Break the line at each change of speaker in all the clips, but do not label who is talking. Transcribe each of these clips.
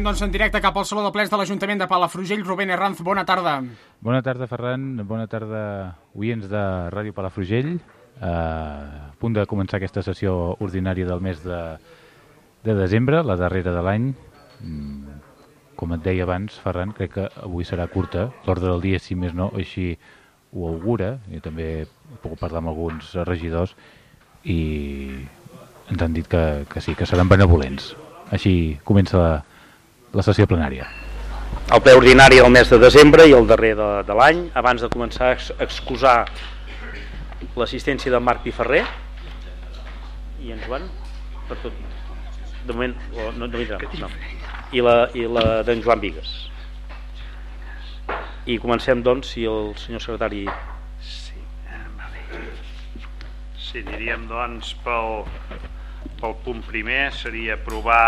Anem doncs en directe cap al Saló de Plens de l'Ajuntament de Palafrugell. Rubén Herranz, bona tarda.
Bona tarda, Ferran. Bona tarda, oients de Ràdio Palafrugell. Uh, a punt de començar aquesta sessió ordinària del mes de, de desembre, la darrera de l'any. Mm, com et deia abans, Ferran, crec que avui serà curta. L'ordre del dia, si més no, així ho augura. I també puc parlar amb alguns regidors i ens han dit que, que sí, que seran benevolents. Així comença la, la sessió plenària.
El ple ordinari del mes de desembre i el darrer de, de l'any, abans de començar a excusar l'assistència de Marc Piferrer i en Joan, per tot. De moment, no, no vindrà, no. I la, i la d'en Joan Vigues. I comencem, doncs, si el senyor secretari...
Sí, vale. sí diríem, doncs, pel, pel punt primer seria aprovar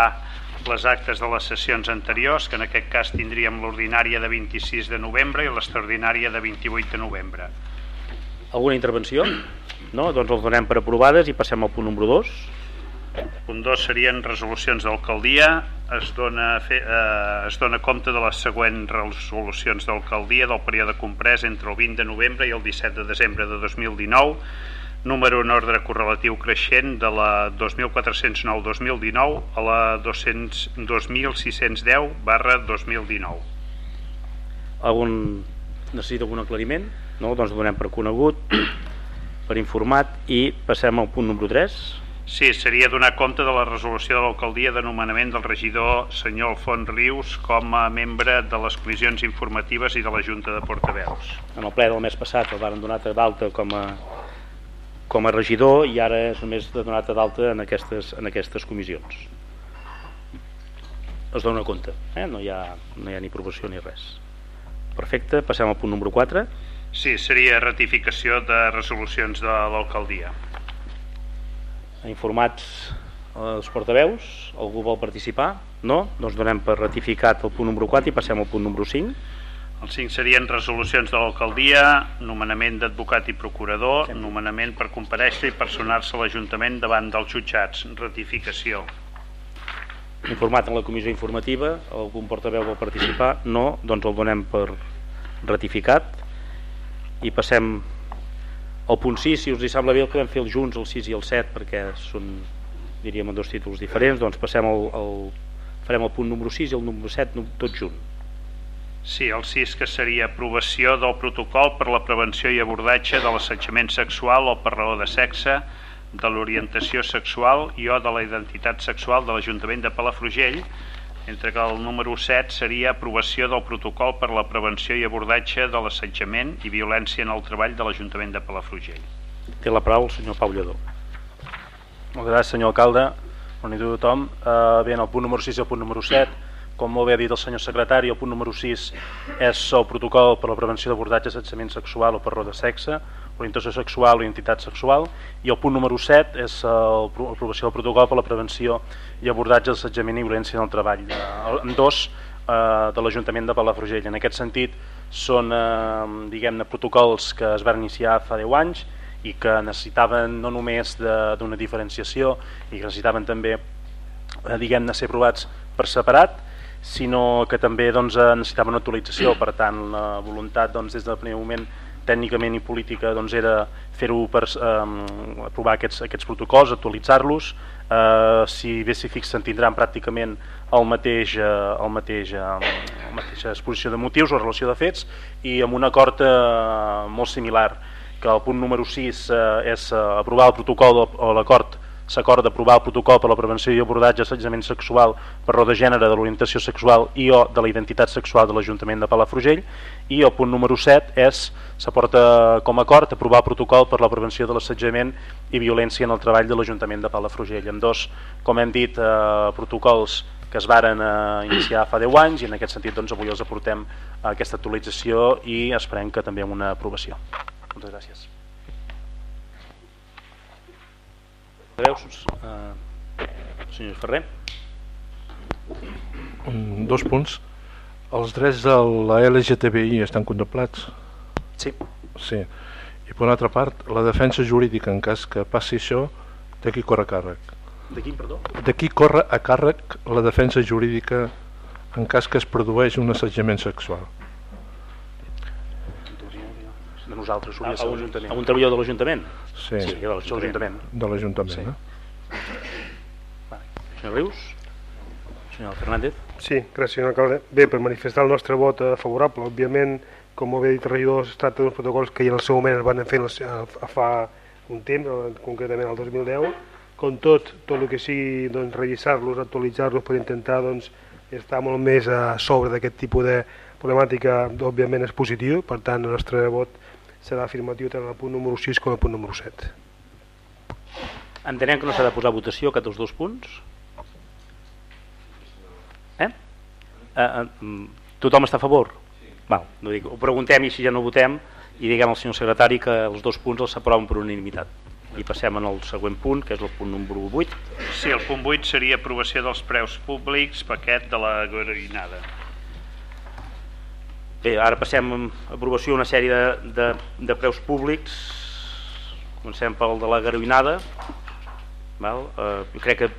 les actes de les sessions anteriors, que en aquest cas tindríem l'ordinària de 26 de novembre i l'extraordinària de 28 de novembre.
Alguna intervenció? No? Doncs els donem per aprovades i passem al punt número 2.
Punt 2 serien resolucions d'alcaldia. Es, dona, fe, eh, es dona compte de les següents resolucions d'alcaldia del període comprès entre el 20 de novembre i el 17 de desembre de 2019 número en ordre correlatiu creixent de la 2409-2019 a la 2610 barra 2019.
Algun necessita algun aclariment? No? Doncs donem per conegut, per informat i passem al punt número 3.
Sí, seria donar compte de la resolució de l'alcaldia de nomenament del regidor senyor Alfons Rius com a membre de les comissions informatives i de la Junta de Portaveus.
En el ple del mes passat el van donar d'alta com a com a regidor i ara és només de donar d'alta en, aquestes, en aquestes comissions. Es dona compte, eh? no, hi ha, no hi ha ni aprovació ni res. Perfecte, passem al punt número 4.
Sí, seria ratificació de resolucions de l'alcaldia.
Informats els portaveus, algú vol participar? No? Doncs donem per ratificat el punt número 4 i passem al punt número 5.
Els cinc serien resolucions de l'alcaldia, nomenament d'advocat i procurador, nomenament per compareixer i personar-se a l'Ajuntament davant dels jutjats, ratificació.
Informat en la comissió informativa, algun portaveu vol participar? No, doncs el donem per ratificat i passem al punt 6, si us hi sembla bé el que vam fer els junts, el 6 i el 7, perquè són, diríem, dos títols diferents, doncs passem al, al, farem el punt número 6 i el número 7 tot junt.
Sí, el 6 que seria aprovació del protocol per la prevenció i abordatge de l'assetjament sexual o per raó de sexe, de l'orientació sexual i o de la identitat sexual de l'Ajuntament de Palafrugell, mentre que el número 7 seria aprovació del protocol per la prevenció i abordatge de l'assetjament i violència en el treball de l'Ajuntament de Palafrugell.
Té la paraula el senyor Pau Lledó.
Moltes gràcies, senyor alcalde. Bona nit a tothom. Uh, bé, en el punt número 6 i el punt número 7 com molt bé ha dit el senyor secretari, el punt número 6 és el protocol per la prevenció d'abordatge d'assetjament sexual o per raó de sexe, orientació sexual o identitat sexual, i el punt número 7 és l'aprovació del protocol per la prevenció i abordatge d'assetjament i violència en el treball, en dos eh, de l'Ajuntament de Palafrugell. En aquest sentit, són eh, diguem-ne protocols que es van iniciar fa 10 anys i que necessitaven no només d'una diferenciació i que necessitaven també eh, diguem-ne ser aprovats per separat sinó que també doncs, necessitava una actualització, per tant la voluntat doncs, des del primer moment tècnicament i política doncs, era fer-ho per eh, aprovar aquests, aquests protocols, actualitzar-los, eh, si bé s'hi fixen tindran pràcticament el mateix, eh, el mateix, eh, la mateixa exposició de motius o relació de fets i amb un acord eh, molt similar que el punt número 6 eh, és eh, aprovar el protocol o l'acord s'acorda aprovar el protocol per la prevenció i abordatge d'assetjament sexual per raó de gènere, de l'orientació sexual i o de la identitat sexual de l'Ajuntament de Palafrugell i el punt número 7 és s'aporta com a acord aprovar el protocol per la prevenció de l'assetjament i violència en el treball de l'Ajuntament de Palafrugell amb dos, com hem dit, eh, protocols que es varen eh, iniciar fa 10 anys i en aquest sentit doncs, avui els aportem aquesta actualització i esperem que també amb una aprovació. Moltes gràcies.
Veus, eh, senyor Ferrer?
Dos punts. Els drets de la LGTBI estan contemplats?
Sí.
Sí. I per una altra part, la defensa jurídica en cas que passi això, de qui corre a càrrec?
De qui, perdó?
De qui corre a càrrec la defensa jurídica en cas que es produeix un assetjament sexual.
De nosaltres,
A,
hauria de
a,
ser
un,
l'Ajuntament.
a un treballador de l'Ajuntament?
Sí,
Sí, de
l'Ajuntament.
de l'Ajuntament.
Sí.
No?
Senyor Rius? Senyor Fernández?
Sí, gràcies, senyor alcalde. Bé, per manifestar el nostre vot eh, favorable, òbviament, com ho havia dit el regidor, es tracta d'uns protocols que ja en el seu moment es van fer a fa un temps, eh, concretament el 2010, com tot, tot el que sigui doncs, revisar-los, actualitzar-los per intentar doncs, estar molt més a sobre d'aquest tipus de problemàtica, òbviament és positiu, per tant el nostre vot serà afirmatiu tant al punt número 6 com al punt número 7.
Entenem que no s'ha de posar a votació aquest dels dos punts? Eh? eh, eh mm, tothom està a favor? Val, no dic, ho preguntem i si ja no votem i diguem al senyor secretari que els dos punts els s'aproven per unanimitat. I passem al següent punt, que és el punt número 8.
Sí, el punt 8 seria aprovació dels preus públics, paquet de la garoïnada.
Bé, ara passem a aprovació una sèrie de, de, de preus públics. Comencem pel de la garoïnada. Val? Eh, crec que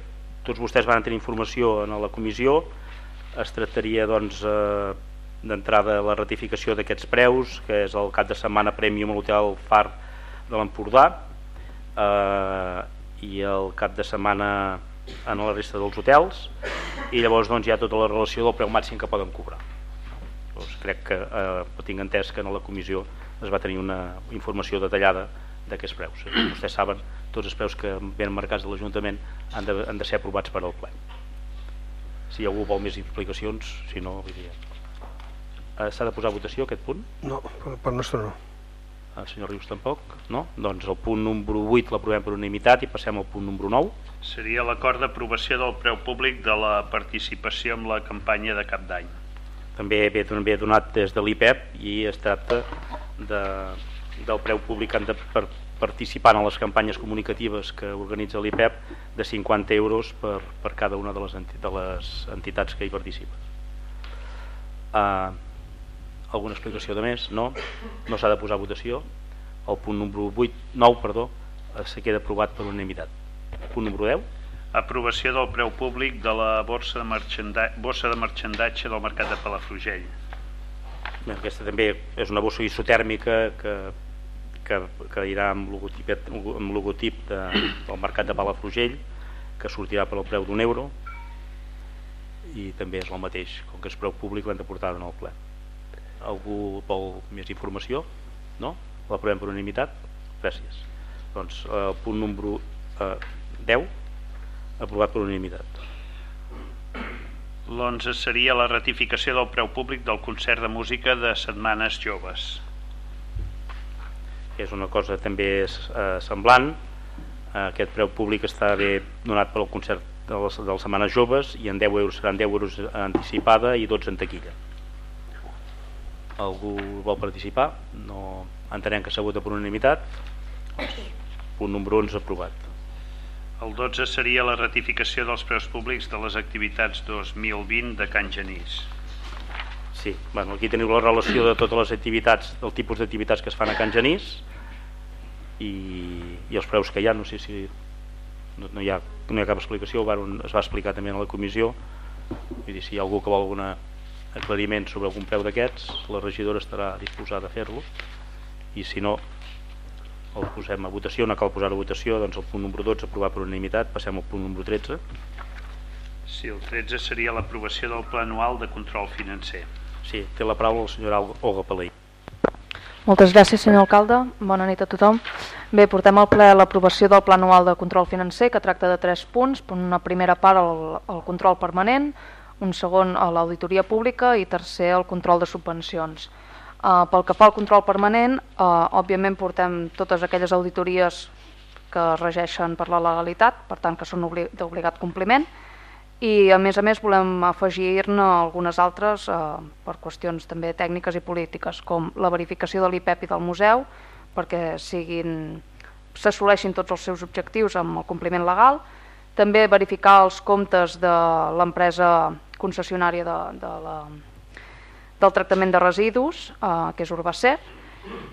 tots vostès van tenir informació en la comissió. Es tractaria doncs, eh, d'entrada la ratificació d'aquests preus, que és el cap de setmana Premium a l'Hotel Far de l'Empordà eh, i el cap de setmana en la resta dels hotels i llavors doncs, hi ha tota la relació del preu màxim que poden cobrar. Doncs crec que eh, tinc entès que en la comissió es va tenir una informació detallada d'aquests preus. Vostès saben, tots els preus que venen marcats de l'Ajuntament han, de, han de ser aprovats per al ple. Si algú vol més explicacions, si no, vull dir... Eh, S'ha de posar a votació aquest punt?
No, per, per nostre no.
El senyor Rius tampoc? No? Doncs el punt número 8 l'aprovem per unanimitat i passem al punt número 9.
Seria l'acord d'aprovació del preu públic de la participació en la campanya de cap d'any.
També ve, també donat des de l'IPEP i es tracta de, del preu públic han de per, participar en les campanyes comunicatives que organitza l'IPEP de 50 euros per, per cada una de les, enti, de les entitats que hi participen. Uh, alguna explicació de més? No? No s'ha de posar a votació. El punt número 8, 9, perdó, eh, se queda aprovat per unanimitat. Punt número 10.
Aprovació del preu públic de la borsa de, marxanda... bossa de marxandatge del mercat de Palafrugell.
Bé, Aquesta també és una bossa isotèrmica que, que, que irà amb logotip, amb logotip de, del mercat de Palafrugell, que sortirà per al preu d'un euro i també és el mateix, com que és preu públic l'hem de portar en el ple. Algú vol més informació? No? L'aprovem per unanimitat? Gràcies. Doncs eh, el punt número eh, 10, aprovat per unanimitat.
L'11 seria la ratificació del preu públic del concert de música de Setmanes Joves.
és una cosa també eh, semblant. Eh, aquest preu públic està bé donat pel concert de les, de les setmanes joves i en 10 euros seran 10 euros anticipada i 12 en taquilla. Algú vol participar? No entenem que s'ha votat per unanimitat. Punt número 11 aprovat.
El 12 seria la ratificació dels preus públics de les activitats 2020 de Can Genís.
Sí, bueno, aquí teniu la relació de totes les activitats, del tipus d'activitats que es fan a Can Genís i, i els preus que hi ha, no sé si no, no, hi, ha, no hi ha cap explicació, va, es va explicar també a la comissió, vull dir, si hi ha algú que vol algun aclariment sobre algun preu d'aquests, la regidora estarà disposada a fer-lo. I si no el posem a votació, no cal posar a votació doncs el punt número 12 aprovat per unanimitat passem al punt número 13
Sí, el 13 seria l'aprovació del pla anual de control financer.
sí, té la paraula el senyor Olga Palei
Moltes gràcies, senyor alcalde. Bona nit a tothom. Bé, portem al ple l'aprovació del Pla anual de control financer, que tracta de tres punts. Una primera part, el, el control permanent, un segon, a l'auditoria pública i tercer, el control de subvencions. Uh, pel que fa al control permanent, uh, òbviament portem totes aquelles auditories que regeixen per la legalitat, per tant que són obli d'obligat compliment, i a més a més volem afegir-ne algunes altres eh, per qüestions també tècniques i polítiques com la verificació de l'IPEP i del museu perquè siguin s'assoleixin tots els seus objectius amb el compliment legal. També verificar els comptes de l'empresa concessionària de, de la, del tractament de residus eh, que és Urbacer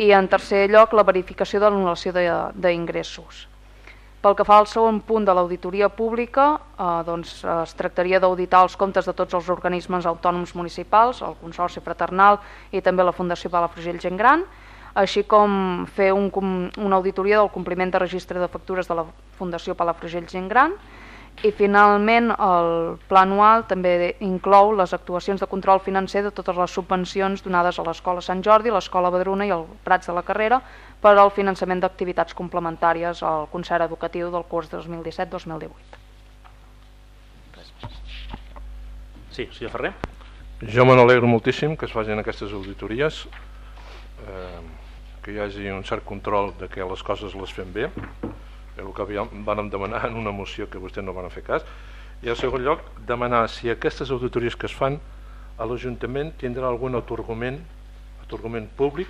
i en tercer lloc la verificació de l'anul·lació d'ingressos. Pel que fa al segon punt de l'auditoria pública, eh, doncs, es tractaria d'auditar els comptes de tots els organismes autònoms municipals, el Consorci Fraternal i també la Fundació Palafrugell Gent Gran, així com fer un, una auditoria del compliment de registre de factures de la Fundació Palafrugell Gent Gran, i finalment el pla anual també inclou les actuacions de control financer de totes les subvencions donades a l'Escola Sant Jordi, l'Escola Badruna i el Prats de la Carrera per al finançament d'activitats complementàries al concert educatiu del curs 2017-2018.
Sí, senyor Ferrer.
Jo me n'alegro moltíssim que es facin aquestes auditories, eh, que hi hagi un cert control de que les coses les fem bé, el que vam demanar en una moció que vostès no van fer cas, i en segon lloc demanar si aquestes auditories que es fan a l'Ajuntament tindrà algun atorgament, atorgament públic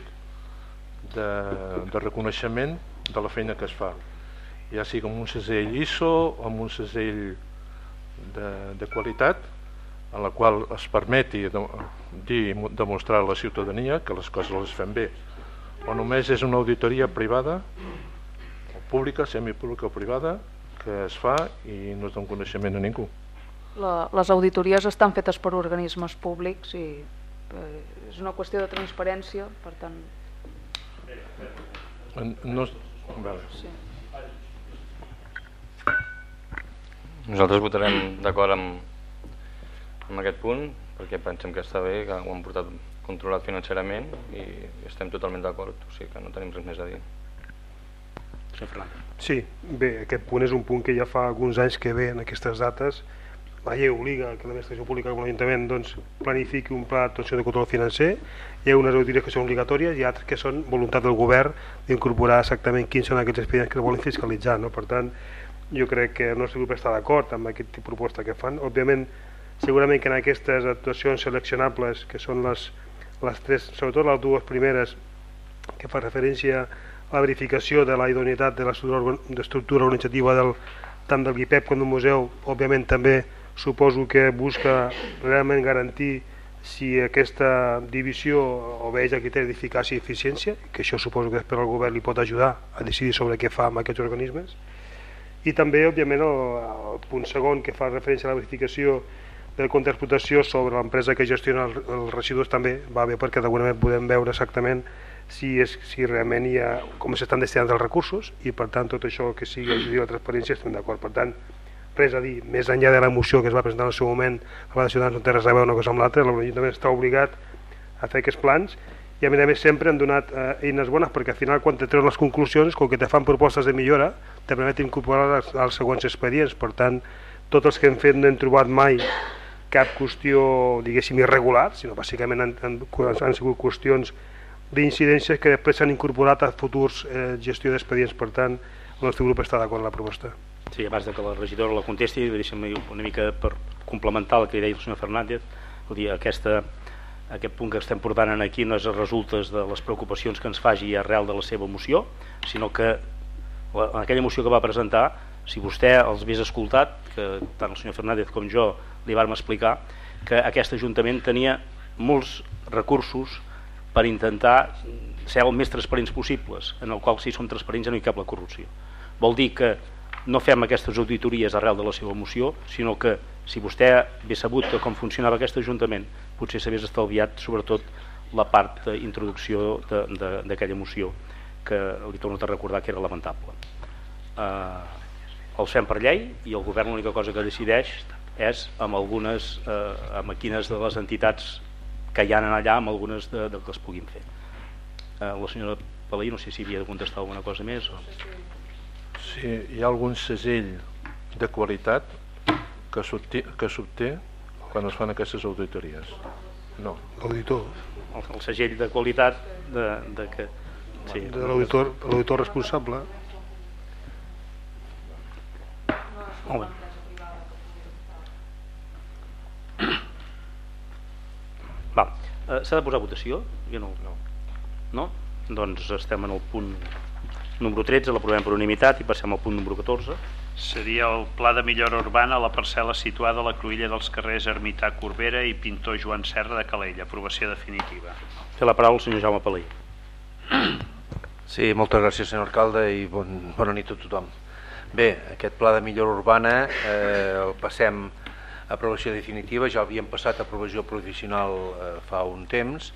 de, de reconeixement de la feina que es fa, ja sigui amb un segell ISO o amb un segell de, de qualitat en la qual es permeti dir, demostrar a la ciutadania que les coses les fem bé. O només és una auditoria privada pública, semipública o privada que es fa i no es dona coneixement a ningú.
La, les auditories estan fetes per organismes públics i eh, és una qüestió de transparència, per tant...
No, vale.
Sí.
Nosaltres votarem d'acord amb, amb aquest punt perquè pensem que està bé, que ho han portat controlat financerament i estem totalment d'acord, o sigui que no tenim res més a dir.
Sí, bé, aquest punt és un punt que ja fa alguns anys que ve en aquestes dates. La llei obliga que l'administració pública com l'Ajuntament doncs, planifiqui un pla d'actuació de control financer. Hi ha unes auditories que són obligatòries i altres que són voluntat del govern d'incorporar exactament quins són aquests expedients que volen fiscalitzar no? per tant, jo crec que el nostre grup està d'acord amb aquest tipus de proposta que fan. Òbviament, segurament que en aquestes actuacions seleccionables que són les, les tres, sobretot les dues primeres que fa referència la verificació de la idoneïtat de l'estructura organitzativa del, tant del GIPEP com del museu, òbviament també suposo que busca realment garantir si aquesta divisió obeix el criteri d'eficàcia i eficiència, que això suposo que després el govern li pot ajudar a decidir sobre què fa amb aquests organismes. I també, òbviament, el, el punt segon que fa referència a la verificació compte d'explotació sobre l'empresa que gestiona els residus també va bé perquè d'alguna manera podem veure exactament si, és, si realment hi ha, com s'estan destinant els recursos i per tant tot això que sigui ajudir a la transparència estem d'acord. Per tant, res a dir, més enllà de la moció que es va presentar en el seu moment a la Ciutadans no té res a veure una cosa amb l'altra, l'Ajuntament està obligat a fer aquests plans i a més a més sempre han donat eh, eines bones perquè al final quan te treuen les conclusions, com que te fan propostes de millora, te permet incorporar als, als següents expedients. Per tant, tots els que hem fet no hem trobat mai cap qüestió, diguéssim, irregular, sinó bàsicament han, han, han sigut qüestions d'incidències que després s'han incorporat a futurs eh, gestió d'expedients. Per tant, el nostre grup està d'acord amb la proposta.
Sí, abans de que la regidora la contesti, deixem una mica per complementar el que deia el senyor Fernández, vull dir, aquesta, aquest punt que estem portant aquí no és el resultes de les preocupacions que ens faci arrel de la seva moció, sinó que la, aquella moció que va presentar, si vostè els hagués escoltat, que tant el senyor Fernández com jo li vam explicar, que aquest Ajuntament tenia molts recursos per intentar ser el més transparents possibles, en el qual si som transparents ja no hi cap la corrupció. Vol dir que no fem aquestes auditories arrel de la seva moció, sinó que si vostè hagués sabut com funcionava aquest Ajuntament, potser s'hagués estalviat sobretot la part d'introducció d'aquella moció, que li torno a recordar que era lamentable. Eh, els fem per llei i el govern l'única cosa que decideix és amb algunes, eh, amb quines de les entitats que hi ha allà amb algunes de, de que es puguin fer. Eh, la senyora Palaí, no sé si havia de contestar alguna cosa més. O...
Sí, hi ha algun segell de qualitat que s'obté quan es fan aquestes auditories? No.
L'auditor.
El, el segell de qualitat de, de que... Sí,
de l'auditor responsable.
Molt bé. Va, eh, s'ha de posar votació? Jo no, no. No? Doncs estem en el punt número 13, l'aprovem per unanimitat i passem al punt número 14.
Seria el pla de millora urbana a la parcel·la situada a la cruïlla dels carrers Ermità Corbera i Pintor Joan Serra de Calella, aprovació definitiva.
Té la paraula el senyor Jaume Palai.
Sí, moltes gràcies senyor alcalde i bon, bona nit a tothom. Bé, aquest pla de millora urbana eh, el passem aprovació definitiva, ja l'havíem passat a aprovació provisional eh, fa un temps,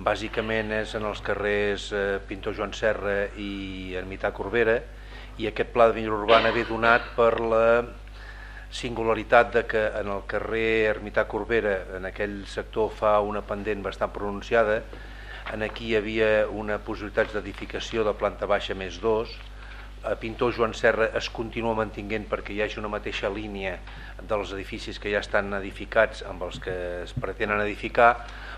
bàsicament és en els carrers eh, Pintor Joan Serra i Ermità Corbera i aquest pla de millora urbana ve donat per la singularitat de que en el carrer Ermità Corbera, en aquell sector fa una pendent bastant pronunciada, en aquí hi havia una possibilitat d'edificació de planta baixa més dos, a Pintor Joan Serra es continua mantinguent perquè hi hagi una mateixa línia dels edificis que ja estan edificats amb els que es pretenen edificar,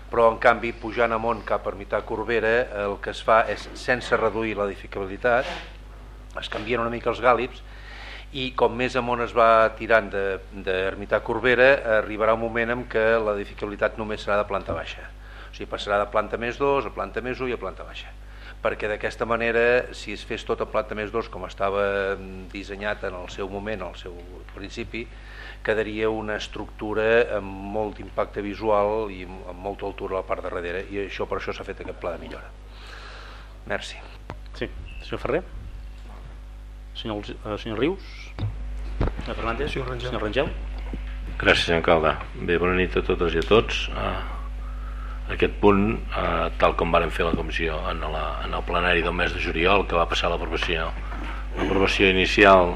però en canvi pujant amunt cap a Ermità Corbera el que es fa és sense reduir l'edificabilitat, es canvien una mica els gàlips i com més amunt es va tirant d'Ermità de, Corbera arribarà un moment en què l'edificabilitat només serà de planta baixa. O sigui passarà de planta més 2 a planta més 1 i a planta baixa perquè d'aquesta manera si es fes tot a planta més 2 com estava dissenyat en el seu moment, al seu principi quedaria una estructura amb molt impacte visual i amb molta altura a la part de darrere i això per això s'ha fet aquest pla de millora. Merci.
Sí, senyor Ferrer? Senyor, uh, senyor Rius? Senyor Fernández? Senyor Rangel, senyor Rangel.
Gràcies senyor alcalde. Bé, bona nit a totes i a tots. Uh, aquest punt, eh, tal com varen fer la comissió en, la, en el plenari del mes de juliol, que va passar l'aprovació l'aprovació inicial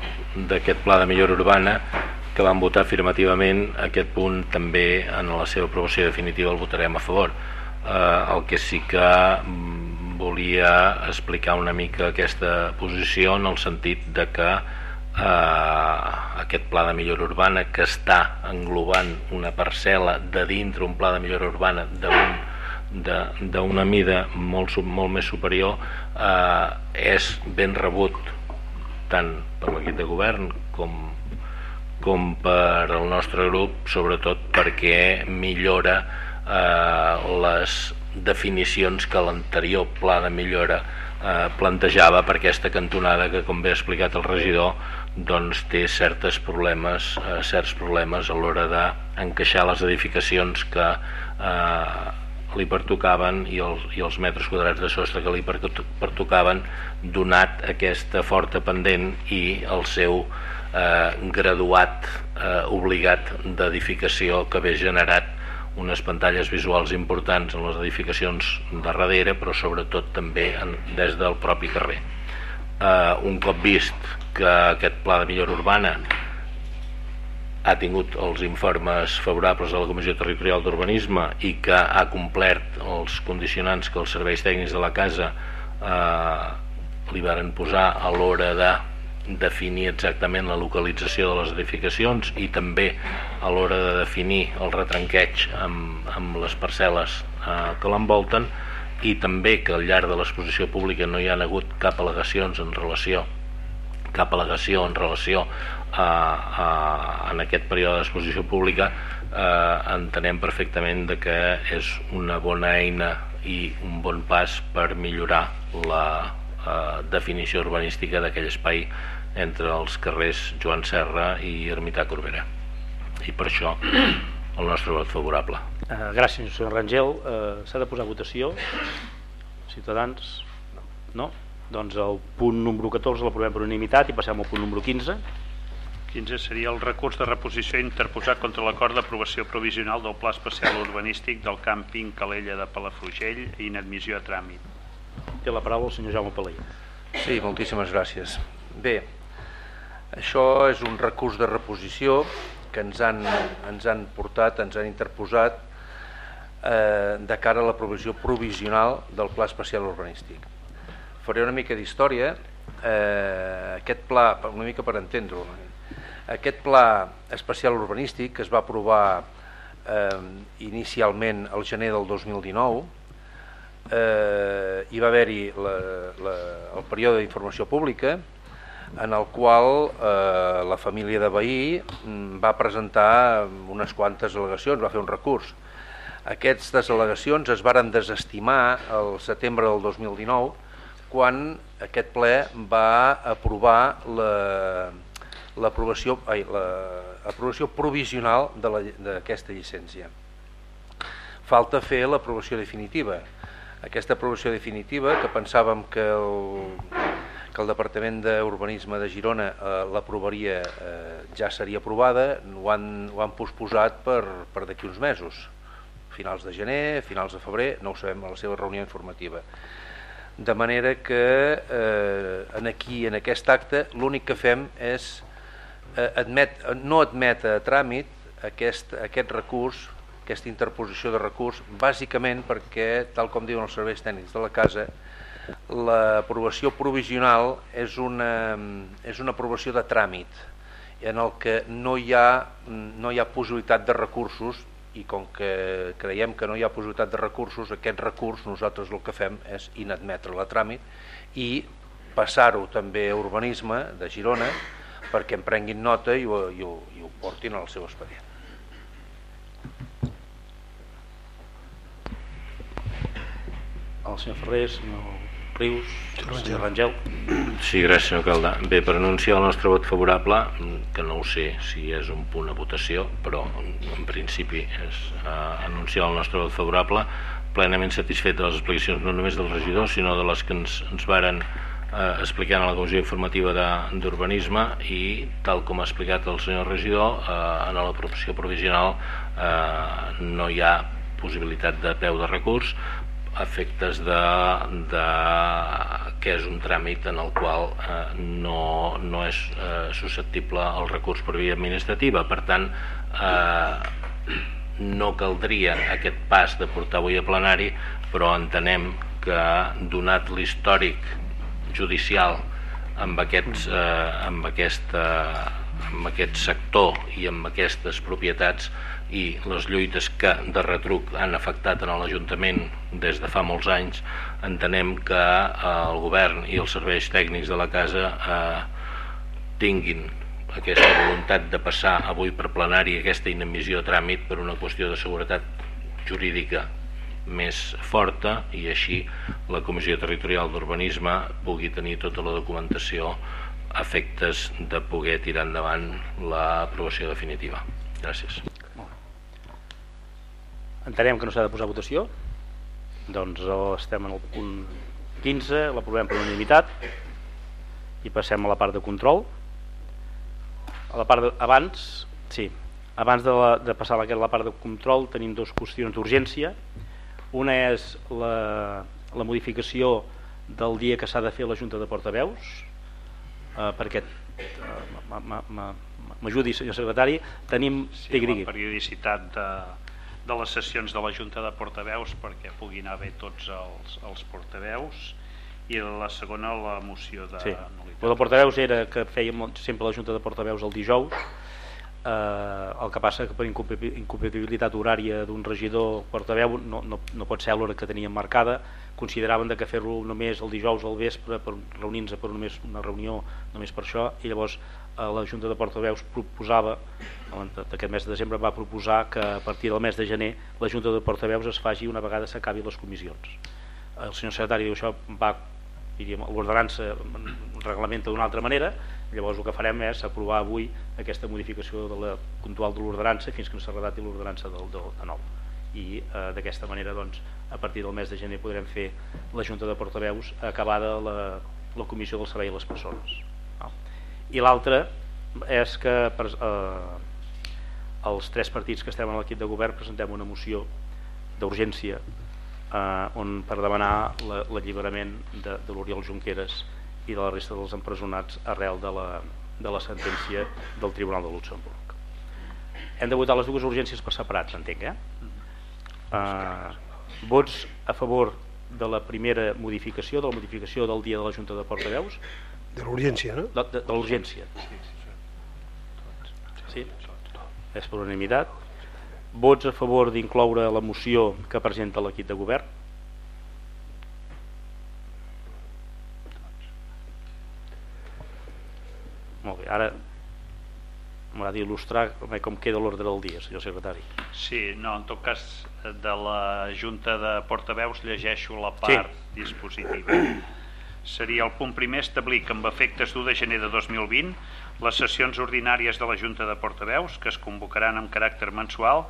d'aquest pla de millora urbana que van votar afirmativament aquest punt també en la seva aprovació definitiva el votarem a favor. Eh, el que sí que mm, volia explicar una mica aquesta posició en el sentit de que eh, aquest pla de millora urbana que està englobant una parcel·la de dintre un pla de millora urbana d'una mida molt, molt més superior eh, és ben rebut tant per l'equip de govern com, com per al nostre grup sobretot perquè millora eh, les definicions que l'anterior pla de millora eh, plantejava per aquesta cantonada que com bé ha explicat el regidor doncs té certes problemes, eh, certs problemes a l'hora d'encaixar les edificacions que eh, li pertocaven i els, i els metres quadrats de sostre que li pertocaven donat aquesta forta pendent i el seu eh, graduat eh, obligat d'edificació que ve generat unes pantalles visuals importants en les edificacions de darrere però sobretot també en, des del propi carrer eh, un cop vist que aquest pla de millora urbana ha tingut els informes favorables de la Comissió Territorial d'Urbanisme i que ha complert els condicionants que els serveis tècnics de la casa eh, li varen posar a l'hora de definir exactament la localització de les edificacions i també a l'hora de definir el retranqueig amb, amb les parcel·les eh, que l'envolten i també que al llarg de l'exposició pública no hi ha hagut cap al·legacions en relació cap al·legació en relació a, a, en aquest període d'exposició pública eh, entenem perfectament de que és una bona eina i un bon pas per millorar la eh, definició urbanística d'aquell espai entre els carrers Joan Serra i Ermità Corbera. I per això el nostre vot favorable.
Uh, gràcies, senyor Rangel. Uh, S'ha de posar votació. Ciutadans? No? Doncs el punt número 14 l'aprovem per unanimitat i passem al punt número 15.
15 seria el recurs de reposició interposat contra l'acord d'aprovació provisional del Pla Especial Urbanístic del càmping Calella de Palafrugell i inadmissió a tràmit.
Té la paraula el senyor Jaume Palella.
Sí, moltíssimes gràcies. Bé, això és un recurs de reposició que ens han, ens han portat, ens han interposat eh, de cara a l'aprovació provisional del Pla Especial Urbanístic. Faré una mica d'història. Eh, aquest pla, una mica per entendre-ho, aquest Pla Especial Urbanístic que es va aprovar eh, inicialment al gener del 2019 eh, hi va haver-hi el període d'informació pública en el qual eh, la família de Veí mm, va presentar unes quantes al·legacions, va fer un recurs. Aquestes al·legacions es varen desestimar el setembre del 2019 quan aquest ple va aprovar l'aprovació la, l'aprovació provisional d'aquesta llicència. Falta fer l'aprovació definitiva. Aquesta aprovació definitiva, que pensàvem que el, que el Departament d'Urbanisme de Girona eh, l'aprovaria, eh, ja seria aprovada, ho han, ho han posposat per, per d'aquí uns mesos, finals de gener, finals de febrer, no ho sabem, a la seva reunió informativa. De manera que eh, en aquí, en aquest acte, l'únic que fem és eh, admet, no admet a tràmit aquest, aquest recurs, aquesta interposició de recurs, bàsicament perquè, tal com diuen els serveis tècnics de la casa, l'aprovació provisional és una, és una aprovació de tràmit en el que no hi, ha, no hi ha possibilitat de recursos i com que creiem que no hi ha possibilitat de recursos, aquest recurs nosaltres el que fem és inadmetre la tràmit i passar-ho també a urbanisme de Girona perquè en prenguin nota i ho, i ho, i ho portin al seu expedient.
El senyor Ferrer, senyor Rius, senyor Rangel.
Sí, gràcies, senyor Calda. Bé, per anunciar el nostre vot favorable, que no ho sé si és un punt a votació, però en principi és uh, anunciar el nostre vot favorable, plenament satisfet de les explicacions no només del regidor, sinó de les que ens, ens varen eh, explicant a la comissió informativa d'urbanisme i tal com ha explicat el senyor regidor eh, en l'aprovació provisional eh, no hi ha possibilitat de peu de recurs efectes de, de que és un tràmit en el qual eh, no, no és eh, susceptible al recurs per via administrativa. Per tant eh, no caldria aquest pas de portar avui a plenari però entenem que donat l'històric judicial amb, aquests, eh, amb, aquesta, amb aquest sector i amb aquestes propietats i les lluites que de retruc han afectat en l'Ajuntament des de fa molts anys, entenem que eh, el govern i els serveis tècnics de la casa eh, tinguin aquesta voluntat de passar avui per plenari aquesta inemissió a tràmit per una qüestió de seguretat jurídica més forta i així la Comissió Territorial d'Urbanisme pugui tenir tota la documentació efectes de poder tirar endavant l'aprovació definitiva. Gràcies.
Entenem que no s'ha de posar votació. Doncs estem en el punt 15, l'aprovem per unanimitat i passem a la part de control. A la part de, abans, sí, abans de, la, de passar a la part de control tenim dues qüestions d'urgència. Una és la, la modificació del dia que s'ha de fer la Junta de Portaveus, eh, perquè eh, m'ajudi, senyor secretari, tenim...
Sí, digui, la periodicitat de, de les sessions de la Junta de Portaveus perquè puguin haver tots els, els portaveus i la segona la moció de
sí. nulitat. El portaveus era que fèiem sempre la Junta de Portaveus el dijous eh, el que passa que per incompatibilitat horària d'un regidor portaveu no, no, no pot ser l'hora que teníem marcada consideraven que fer-lo només el dijous al vespre per reunir-nos per només una reunió només per això i llavors la Junta de Portaveus proposava d'aquest mes de desembre va proposar que a partir del mes de gener la Junta de Portaveus es faci una vegada s'acabi les comissions. El senyor secretari diu això va l'ordenança reglamenta d'una altra manera llavors el que farem és aprovar avui aquesta modificació de la puntual de l'ordenança fins que no s'ha redati l'ordenança del, del, de nou. I eh, d'aquesta manera doncs, a partir del mes de gener podrem fer la Junta de Portaveus acabada la, la comissió del servei a les persones i l'altre és que per, eh, els tres partits que estem en l'equip de govern presentem una moció d'urgència eh, on per demanar l'alliberament de, de l'Oriol Junqueras i de la resta dels empresonats arrel de la, de la sentència del Tribunal de Luxemburg. Hem de votar les dues urgències per separats, entenc, eh? eh? Vots a favor de la primera modificació, de la modificació del dia de la Junta de Portaveus,
de l'urgència, no?
De, de, de l'urgència. Sí? És per unanimitat. Vots a favor d'incloure la moció que presenta l'equip de govern? Molt bé, ara m'ha d'il·lustrar com queda l'ordre del dia, senyor secretari.
Sí, no, en tot cas, de la Junta de Portaveus llegeixo la part sí. dispositiva seria el punt primer establir que amb efectes d'1 de gener de 2020 les sessions ordinàries de la Junta de Portaveus, que es convocaran amb caràcter mensual,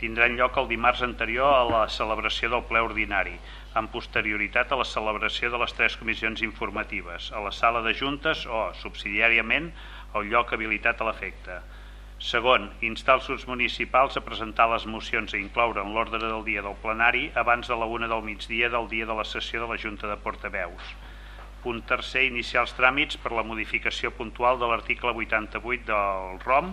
tindran lloc el dimarts anterior a la celebració del ple ordinari, amb posterioritat a la celebració de les tres comissions informatives, a la sala de juntes o, subsidiàriament, al lloc habilitat a l'efecte. Segon, instar els grups municipals a presentar les mocions i incloure en l'ordre del dia del plenari abans de la una del migdia del dia de la sessió de la Junta de Portaveus. Punt tercer, iniciar els tràmits per la modificació puntual de l'article 88 del ROM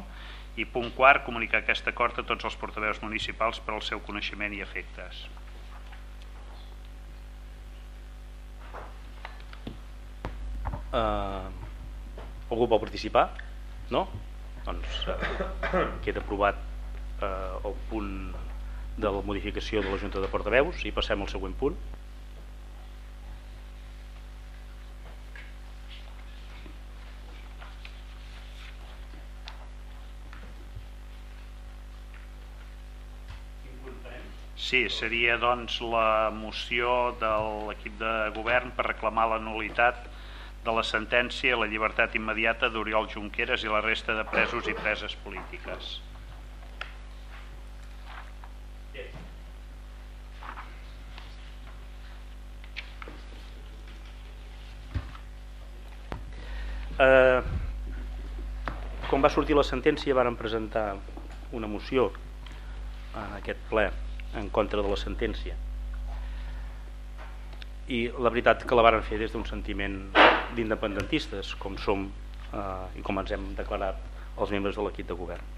i punt quart, comunicar aquest acord a tots els portaveus municipals per al seu coneixement i efectes.
Uh, algú vol participar? No? Doncs uh, queda aprovat uh, el punt de la modificació de la Junta de Portaveus i passem al següent punt.
Sí, seria doncs la moció de l'equip de govern per reclamar la nulitat de la sentència i la llibertat immediata d'Oriol Junqueras i la resta de presos i preses polítiques.
Eh, quan va sortir la sentència varen presentar una moció en aquest ple en contra de la sentència i la veritat que la varen fer des d'un sentiment d'independentistes com som eh, i com ens hem declarat els membres de l'equip de govern.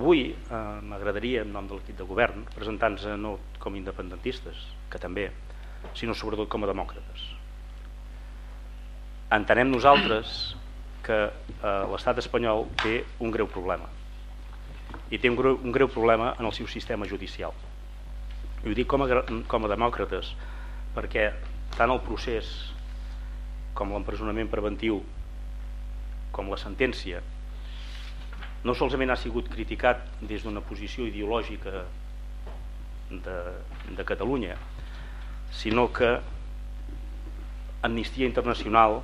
Avui eh, m'agradaria en nom de l'equip de govern presentar-nos no com independentistes que també, sinó sobretot com a demòcrates. Entenem nosaltres que eh, l'estat espanyol té un greu problema. I té un greu, un greu problema en el seu sistema judicial. I ho dic com a, com a demòcrates perquè tant el procés com l'empresonament preventiu com la sentència no solament ha sigut criticat des d'una posició ideològica de, de Catalunya sinó que Amnistia Internacional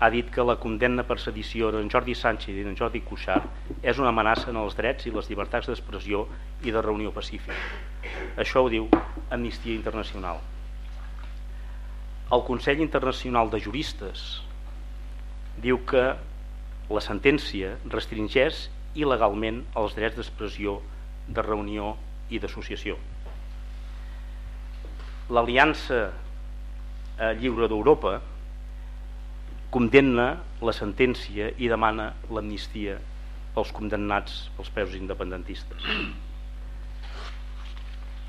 ha dit que la condemna per sedició d'en Jordi Sánchez i d'en Jordi Cuixart és una amenaça en els drets i les llibertats d'expressió i de reunió pacífica. Això ho diu Amnistia Internacional. El Consell Internacional de Juristes diu que la sentència restringeix il·legalment els drets d'expressió, de reunió i d'associació. L'Aliança eh, Lliure d'Europa condemna la sentència i demana l'amnistia pels condemnats pels presos independentistes.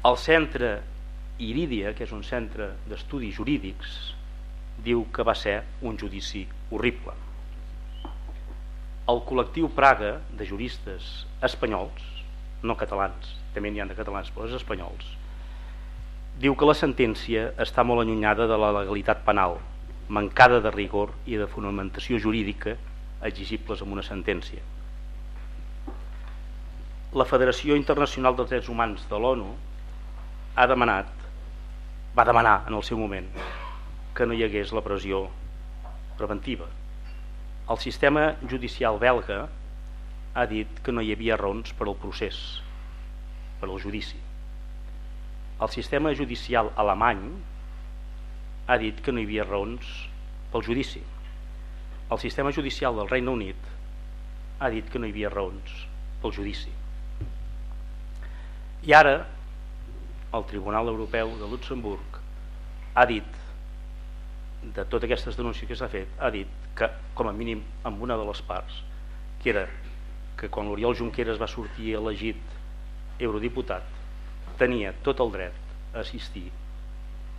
El centre Irídia, que és un centre d'estudis jurídics, diu que va ser un judici horrible. El col·lectiu Praga de juristes espanyols, no catalans, també n'hi ha de catalans, però els espanyols, diu que la sentència està molt allunyada de la legalitat penal mancada de rigor i de fonamentació jurídica exigibles amb una sentència. La Federació Internacional dels Drets Humans de l'ONU ha demanat, va demanar en el seu moment, que no hi hagués la pressió preventiva. El sistema judicial belga ha dit que no hi havia raons per al procés, per al judici. El sistema judicial alemany ha dit que no hi havia raons pel judici. El sistema judicial del Regne Unit ha dit que no hi havia raons pel judici. I ara el Tribunal Europeu de Luxemburg ha dit de totes aquestes denúncies que s'ha fet, ha dit que, com a mínim, amb una de les parts, que era que quan l'Oriol Junqueras va sortir elegit eurodiputat, tenia tot el dret a assistir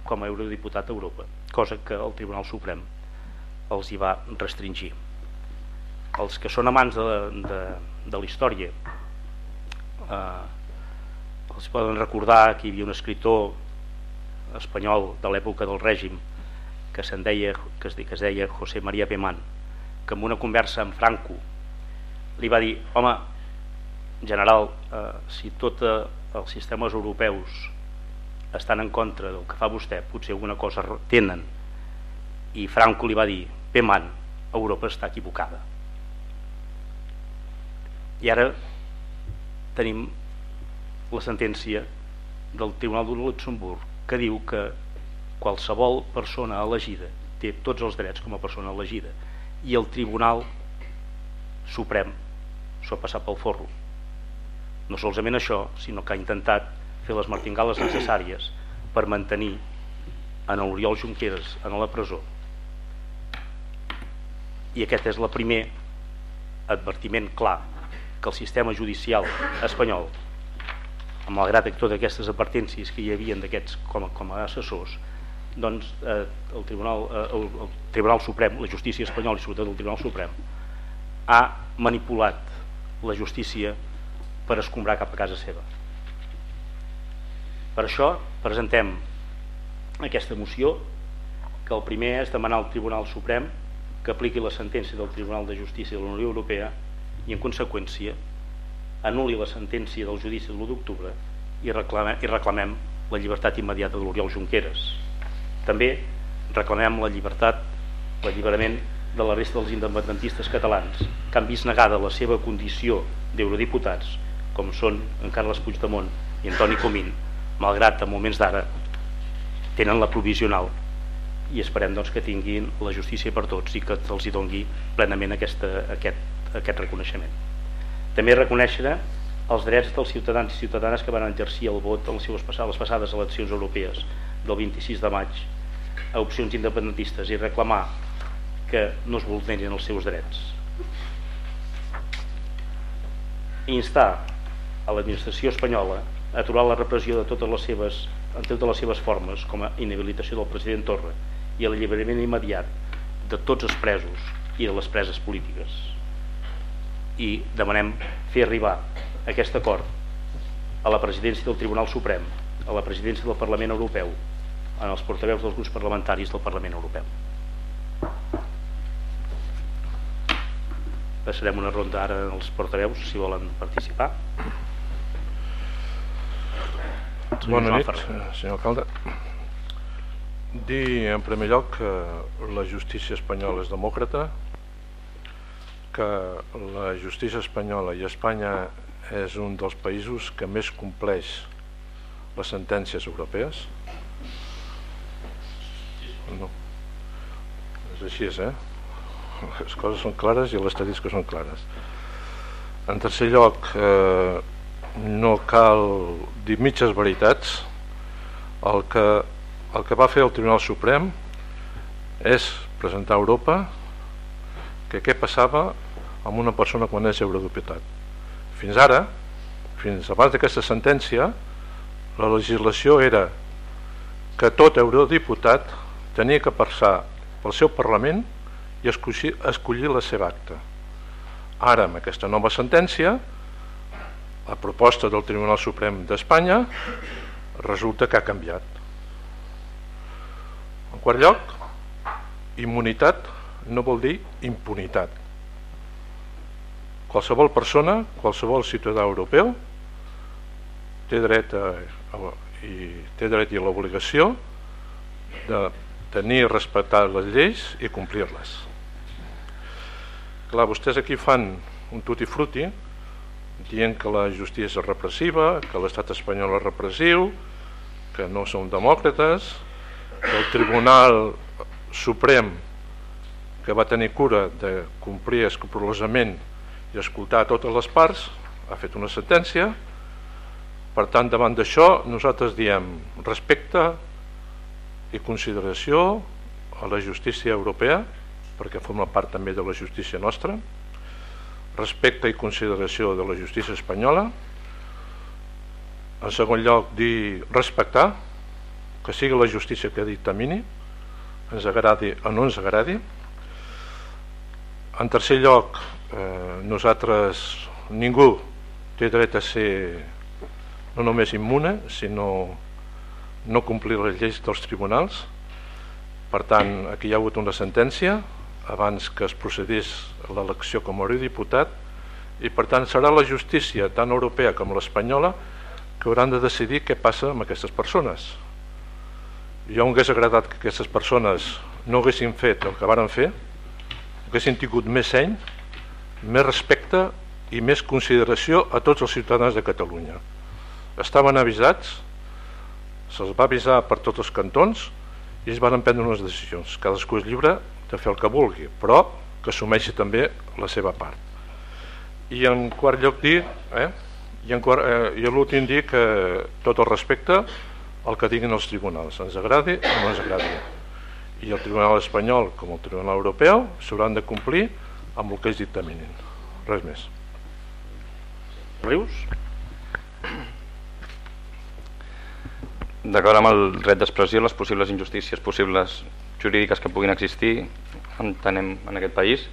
com a eurodiputat a Europa, cosa que el Tribunal Suprem els hi va restringir. Els que són amants de, de, de la història eh, els poden recordar que hi havia un escriptor espanyol de l'època del règim que, se'n deia, que, es, deia José María Pemán que en una conversa amb Franco li va dir home, general, eh, si tots els sistemes europeus estan en contra del que fa vostè, potser alguna cosa tenen. I Franco li va dir, man, Europa està equivocada. I ara tenim la sentència del Tribunal de Luxemburg que diu que qualsevol persona elegida té tots els drets com a persona elegida i el Tribunal Suprem s'ho ha passat pel forro. No solament això sinó que ha intentat fer les martingales necessàries per mantenir en l'Oriol Junqueras en la presó. I aquest és el primer advertiment clar que el sistema judicial espanyol malgrat totes aquestes advertències que hi havia d'aquests com, com a assessors doncs eh, el, Tribunal, eh, el, el Tribunal Suprem, la justícia espanyola i sobretot el Tribunal Suprem ha manipulat la justícia per escombrar cap a casa seva. Per això presentem aquesta moció que el primer és demanar al Tribunal Suprem que apliqui la sentència del Tribunal de Justícia de la Unió Europea i en conseqüència anuli la sentència del judici de l'1 d'octubre i, i reclamem la llibertat immediata de l'Oriol Junqueras també reclamem la llibertat l'alliberament de la resta dels independentistes catalans que han vist negada la seva condició d'eurodiputats com són en Carles Puigdemont i Antoni Comín malgrat en moments d'ara tenen la provisional i esperem doncs, que tinguin la justícia per tots i que els hi dongui plenament aquesta, aquest, aquest reconeixement. També reconèixer els drets dels ciutadans i ciutadanes que van exercir el vot en les, seves passades, passades eleccions europees del 26 de maig a opcions independentistes i reclamar que no es vulnerin els seus drets. I instar a l'administració espanyola a aturar la repressió de totes les seves en totes les seves formes, com a inhabilitació del president Torra i l'alliberament immediat de tots els presos i de les preses polítiques. I demanem fer arribar aquest acord a la presidència del Tribunal Suprem, a la presidència del Parlament Europeu, en els portaveus dels grups parlamentaris del Parlament Europeu. Passarem una ronda ara als portaveus, si volen participar.
Bona nit, senyor alcalde. Dir en primer lloc que la justícia espanyola és demòcrata, que la justícia espanyola i Espanya és un dels països que més compleix les sentències europees. No. És així, eh? Les coses són clares i les estadístiques són clares. En tercer lloc, eh, no cal dir mitges veritats el que, el que va fer el Tribunal Suprem és presentar a Europa que què passava amb una persona quan és eurodiputat fins ara fins abans d'aquesta sentència la legislació era que tot eurodiputat tenia que passar pel seu Parlament i escollir, escollir la seva acta ara amb aquesta nova sentència la proposta del Tribunal Suprem d'Espanya resulta que ha canviat. En quart lloc, immunitat no vol dir impunitat. Qualsevol persona, qualsevol ciutadà europeu té dret a, a, i té dret i l'obligació de tenir i respectar les lleis i complir-les. Clar, vostès aquí fan un tutti frutti dient que la justícia és repressiva, que l'estat espanyol és repressiu, que no som demòcrates, que el Tribunal Suprem que va tenir cura de complir escrupolosament i escoltar totes les parts ha fet una sentència. Per tant davant d'això nosaltres diem respecte i consideració a la justícia europea perquè forma part també de la justícia nostra. Respecte i consideració de la justícia espanyola. En segon lloc dir respectar que sigui la justícia que dictamini. Ens agradi o no ens agradi en tercer lloc eh, nosaltres ningú té dret a ser no només immune sinó no complir les lleis dels tribunals. Per tant aquí hi ha hagut una sentència abans que es procedís a l'elecció com a diputat i per tant serà la justícia tant europea com l'espanyola que hauran de decidir què passa amb aquestes persones. Jo m'hagués agradat que aquestes persones no haguessin fet el que varen fer haguessin tingut més seny més respecte i més consideració a tots els ciutadans de Catalunya estaven avisats se'ls va avisar per tots els cantons i ells van prendre unes decisions. Cadascú és lliure de fer el que vulgui, però que assumeixi també la seva part. I en quart lloc dir, eh, i, en quart, eh, i l'últim dir que tot el respecte al que diguin els tribunals, ens agradi o no ens agradi. I el Tribunal Espanyol com el Tribunal Europeu s'hauran de complir amb el que es dictaminin. Res més.
Rius?
D'acord amb el dret d'expressió, les possibles injustícies possibles jurídiques que puguin existir, entenem en aquest país.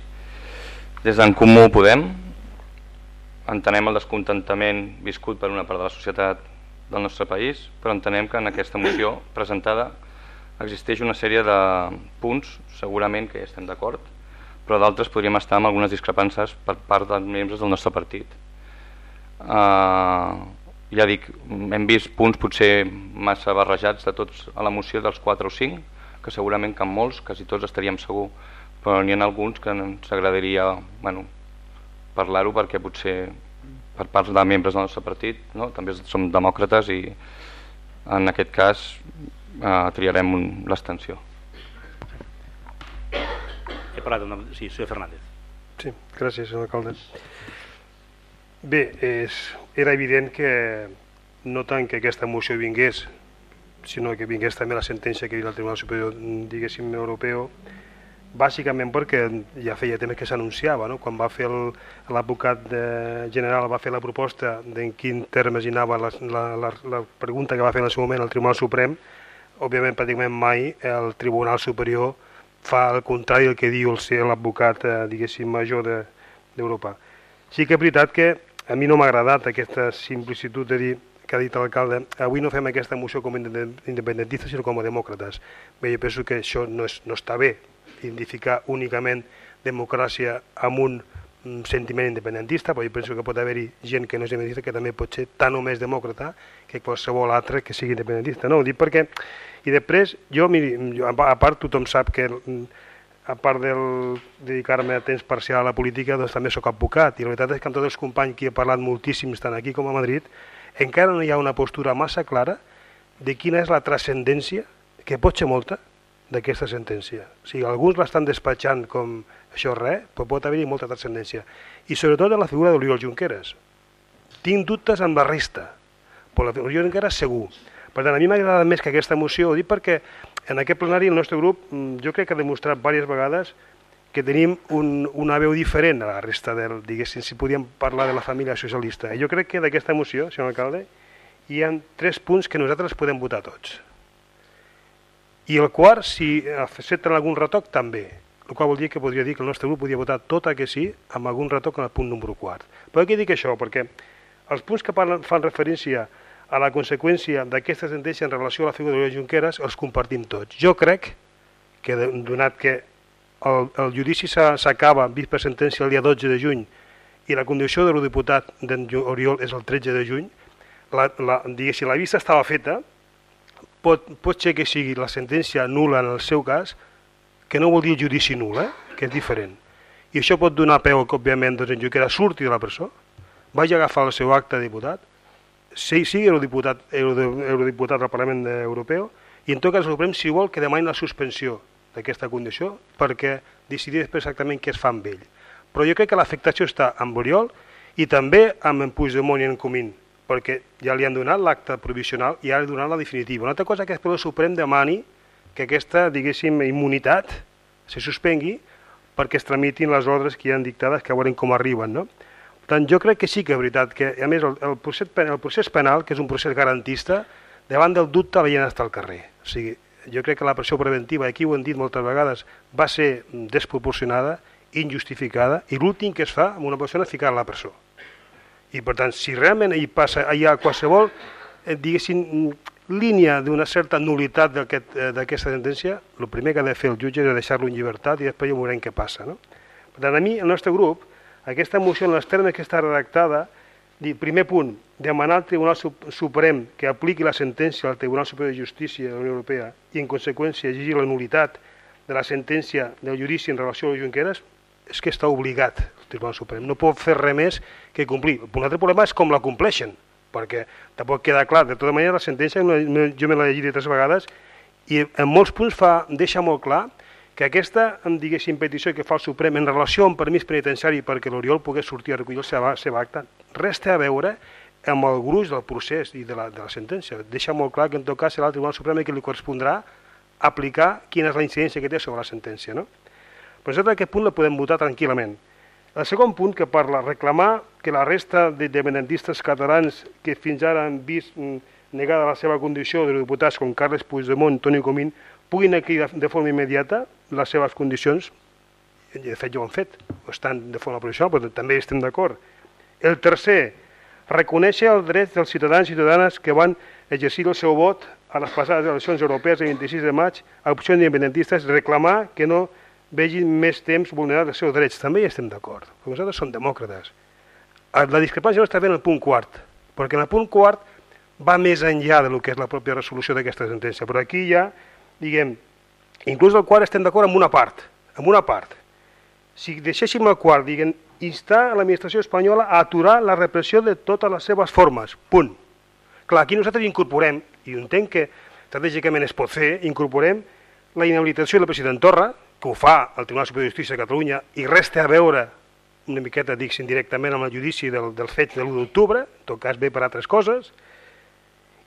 Des d'en Comú Podem, entenem el descontentament viscut per una part de la societat del nostre país, però entenem que en aquesta moció presentada existeix una sèrie de punts, segurament que estem d'acord, però d'altres podríem estar amb algunes discrepàncies per part dels membres del nostre partit. Uh, ja dic, hem vist punts potser massa barrejats de tots a la moció dels 4 o 5, que segurament que en molts, quasi tots estaríem segur, però n'hi ha alguns que ens agradaria bueno, parlar-ho perquè potser per part de membres del nostre partit no? també som demòcrates i en aquest cas eh, triarem l'extensió.
He parlat amb... Sí, senyor Fernández.
Sí, gràcies, senyor alcalde. Bé, és, era evident que no tant que aquesta moció vingués, sinó que vingués també la sentència que hi el Tribunal Superior, diguéssim, europeu, bàsicament perquè ja feia temps que s'anunciava, no? quan va fer l'advocat general va fer la proposta d'en quin termes hi anava la, la, la, la pregunta que va fer en el seu moment el Tribunal Suprem, òbviament pràcticament mai el Tribunal Superior fa el contrari del que diu el ser l'advocat, eh, diguéssim, major d'Europa. De, sí que és veritat que a mi no m'ha agradat aquesta simplicitud de dir que ha dit l'alcalde, avui no fem aquesta moció com independentistes sinó com a demòcrates. Bé, jo penso que això no, és, no està bé, identificar únicament democràcia amb un mm, sentiment independentista, però jo penso que pot haver-hi gent que no és independentista que també pot ser tan o més demòcrata que qualsevol altre que sigui independentista. No, ho dic perquè... I després, jo, miri, jo, a part tothom sap que a part del dedicar-me a temps parcial a la política, doncs també sóc advocat i la veritat és que amb tots els companys que he parlat moltíssims tant aquí com a Madrid, encara no hi ha una postura massa clara de quina és la transcendència, que pot ser molta, d'aquesta sentència. O sigui, alguns l'estan despatxant com això res, però pot haver-hi molta transcendència. I sobretot en la figura d'Oriol Junqueras. Tinc dubtes amb la resta, però l'Oriol Junqueras segur. Per tant, a mi m'ha agradat més que aquesta moció, ho dic perquè en aquest plenari el nostre grup mm, jo crec que ha demostrat diverses vegades que tenim un, una veu diferent a la resta del, diguéssim, si podíem parlar de la família socialista. I jo crec que d'aquesta moció, senyor alcalde, hi ha tres punts que nosaltres podem votar tots. I el quart, si accepten algun retoc, també. El qual vol dir que podria dir que el nostre grup podia votar tot a que sí amb algun retoc en el punt número quart. Però què dic això? Perquè els punts que parlen, fan referència a la conseqüència d'aquesta sentència en relació a la figura de Junqueras els compartim tots. Jo crec que, donat que el, el judici s'acaba vist per sentència el dia 12 de juny i la condició de l'eurodiputat d'en Oriol és el 13 de juny, la, la, la vista estava feta, pot, pot ser que sigui la sentència nula en el seu cas, que no vol dir judici nul, eh? que és diferent. I això pot donar peu que, òbviament, doncs, en Junqueras surti de la presó, vagi a agafar el seu acte de diputat, sí, sí, eurodiputat, eurodiputat al Parlament Europeu, i en tot cas el Suprem, si vol, que demani la suspensió d'aquesta condició perquè decidir després exactament què es fa amb ell. Però jo crec que l'afectació està amb Oriol i també amb en Puigdemont i en Comín, perquè ja li han donat l'acte provisional i ara li donat la definitiva. Una altra cosa que després el Suprem demani que aquesta, diguéssim, immunitat se suspengui perquè es tramitin les ordres que hi han dictades que veurem com arriben, no? Tant, jo crec que sí que és veritat que, a més, el, el, procés, el procés penal, que és un procés garantista, davant del dubte la gent està al carrer. O sigui, jo crec que la pressió preventiva, aquí ho hem dit moltes vegades, va ser desproporcionada, injustificada, i l'últim que es fa amb una persona és ficar la presó. I per tant, si realment hi passa, hi ha qualsevol, eh, diguéssim, línia d'una certa nulitat eh, d'aquesta aquest, sentència, el primer que ha de fer el jutge és deixar-lo en llibertat i després ja veurem què passa. No? Per tant, a mi, el nostre grup, aquesta moció, en les termes que està redactada, diu, primer punt, demanar al Tribunal Suprem que apliqui la sentència al Tribunal Superior de Justícia de la Unió Europea i, en conseqüència, exigir la nulitat de la sentència del judici en relació a les Junqueras, és que està obligat el Tribunal Suprem. No pot fer res més que complir. Un altre problema és com la compleixen, perquè tampoc queda clar. De tota manera, la sentència jo me l'he llegit tres vegades i en molts punts fa, deixa molt clar que aquesta, diguéssim, petició que fa el Suprem en relació amb permís penitenciari perquè l'Oriol pogués sortir a recollir el seu, seu acte, res té a veure amb el gruix del procés i de la, de la sentència. Deixa molt clar que en tot cas serà el Tribunal Suprem que li correspondrà aplicar quina és la incidència que té sobre la sentència. No? Però nosaltres aquest punt la podem votar tranquil·lament. El segon punt que parla, reclamar que la resta d'independentistes catalans que fins ara han vist mm, negada la seva condició de diputats com Carles Puigdemont, Toni Comín, puguin aquí de, forma immediata les seves condicions, de fet ja ho han fet, estan de forma provisional, però també estem d'acord. El tercer, reconèixer els drets dels ciutadans i ciutadanes que van exercir el seu vot a les passades eleccions europees el 26 de maig a opcions independentistes, reclamar que no vegin més temps vulnerats els seus drets. També hi estem d'acord, perquè nosaltres som demòcrates. La discrepància no està bé en el punt quart, perquè en el punt quart va més enllà del que és la pròpia resolució d'aquesta sentència, però aquí ja, diguem, inclús el quart estem d'acord amb una part, amb una part. Si deixéssim el quart, diguem, instar l'administració espanyola a aturar la repressió de totes les seves formes, punt. Clar, aquí nosaltres incorporem, i entenc que estratègicament es pot fer, incorporem la inhabilitació del president Torra, que ho fa el Tribunal Superior de Justícia de Catalunya i res té a veure una miqueta, dic indirectament, amb el judici del, del fet de l'1 d'octubre, en tot cas ve per altres coses,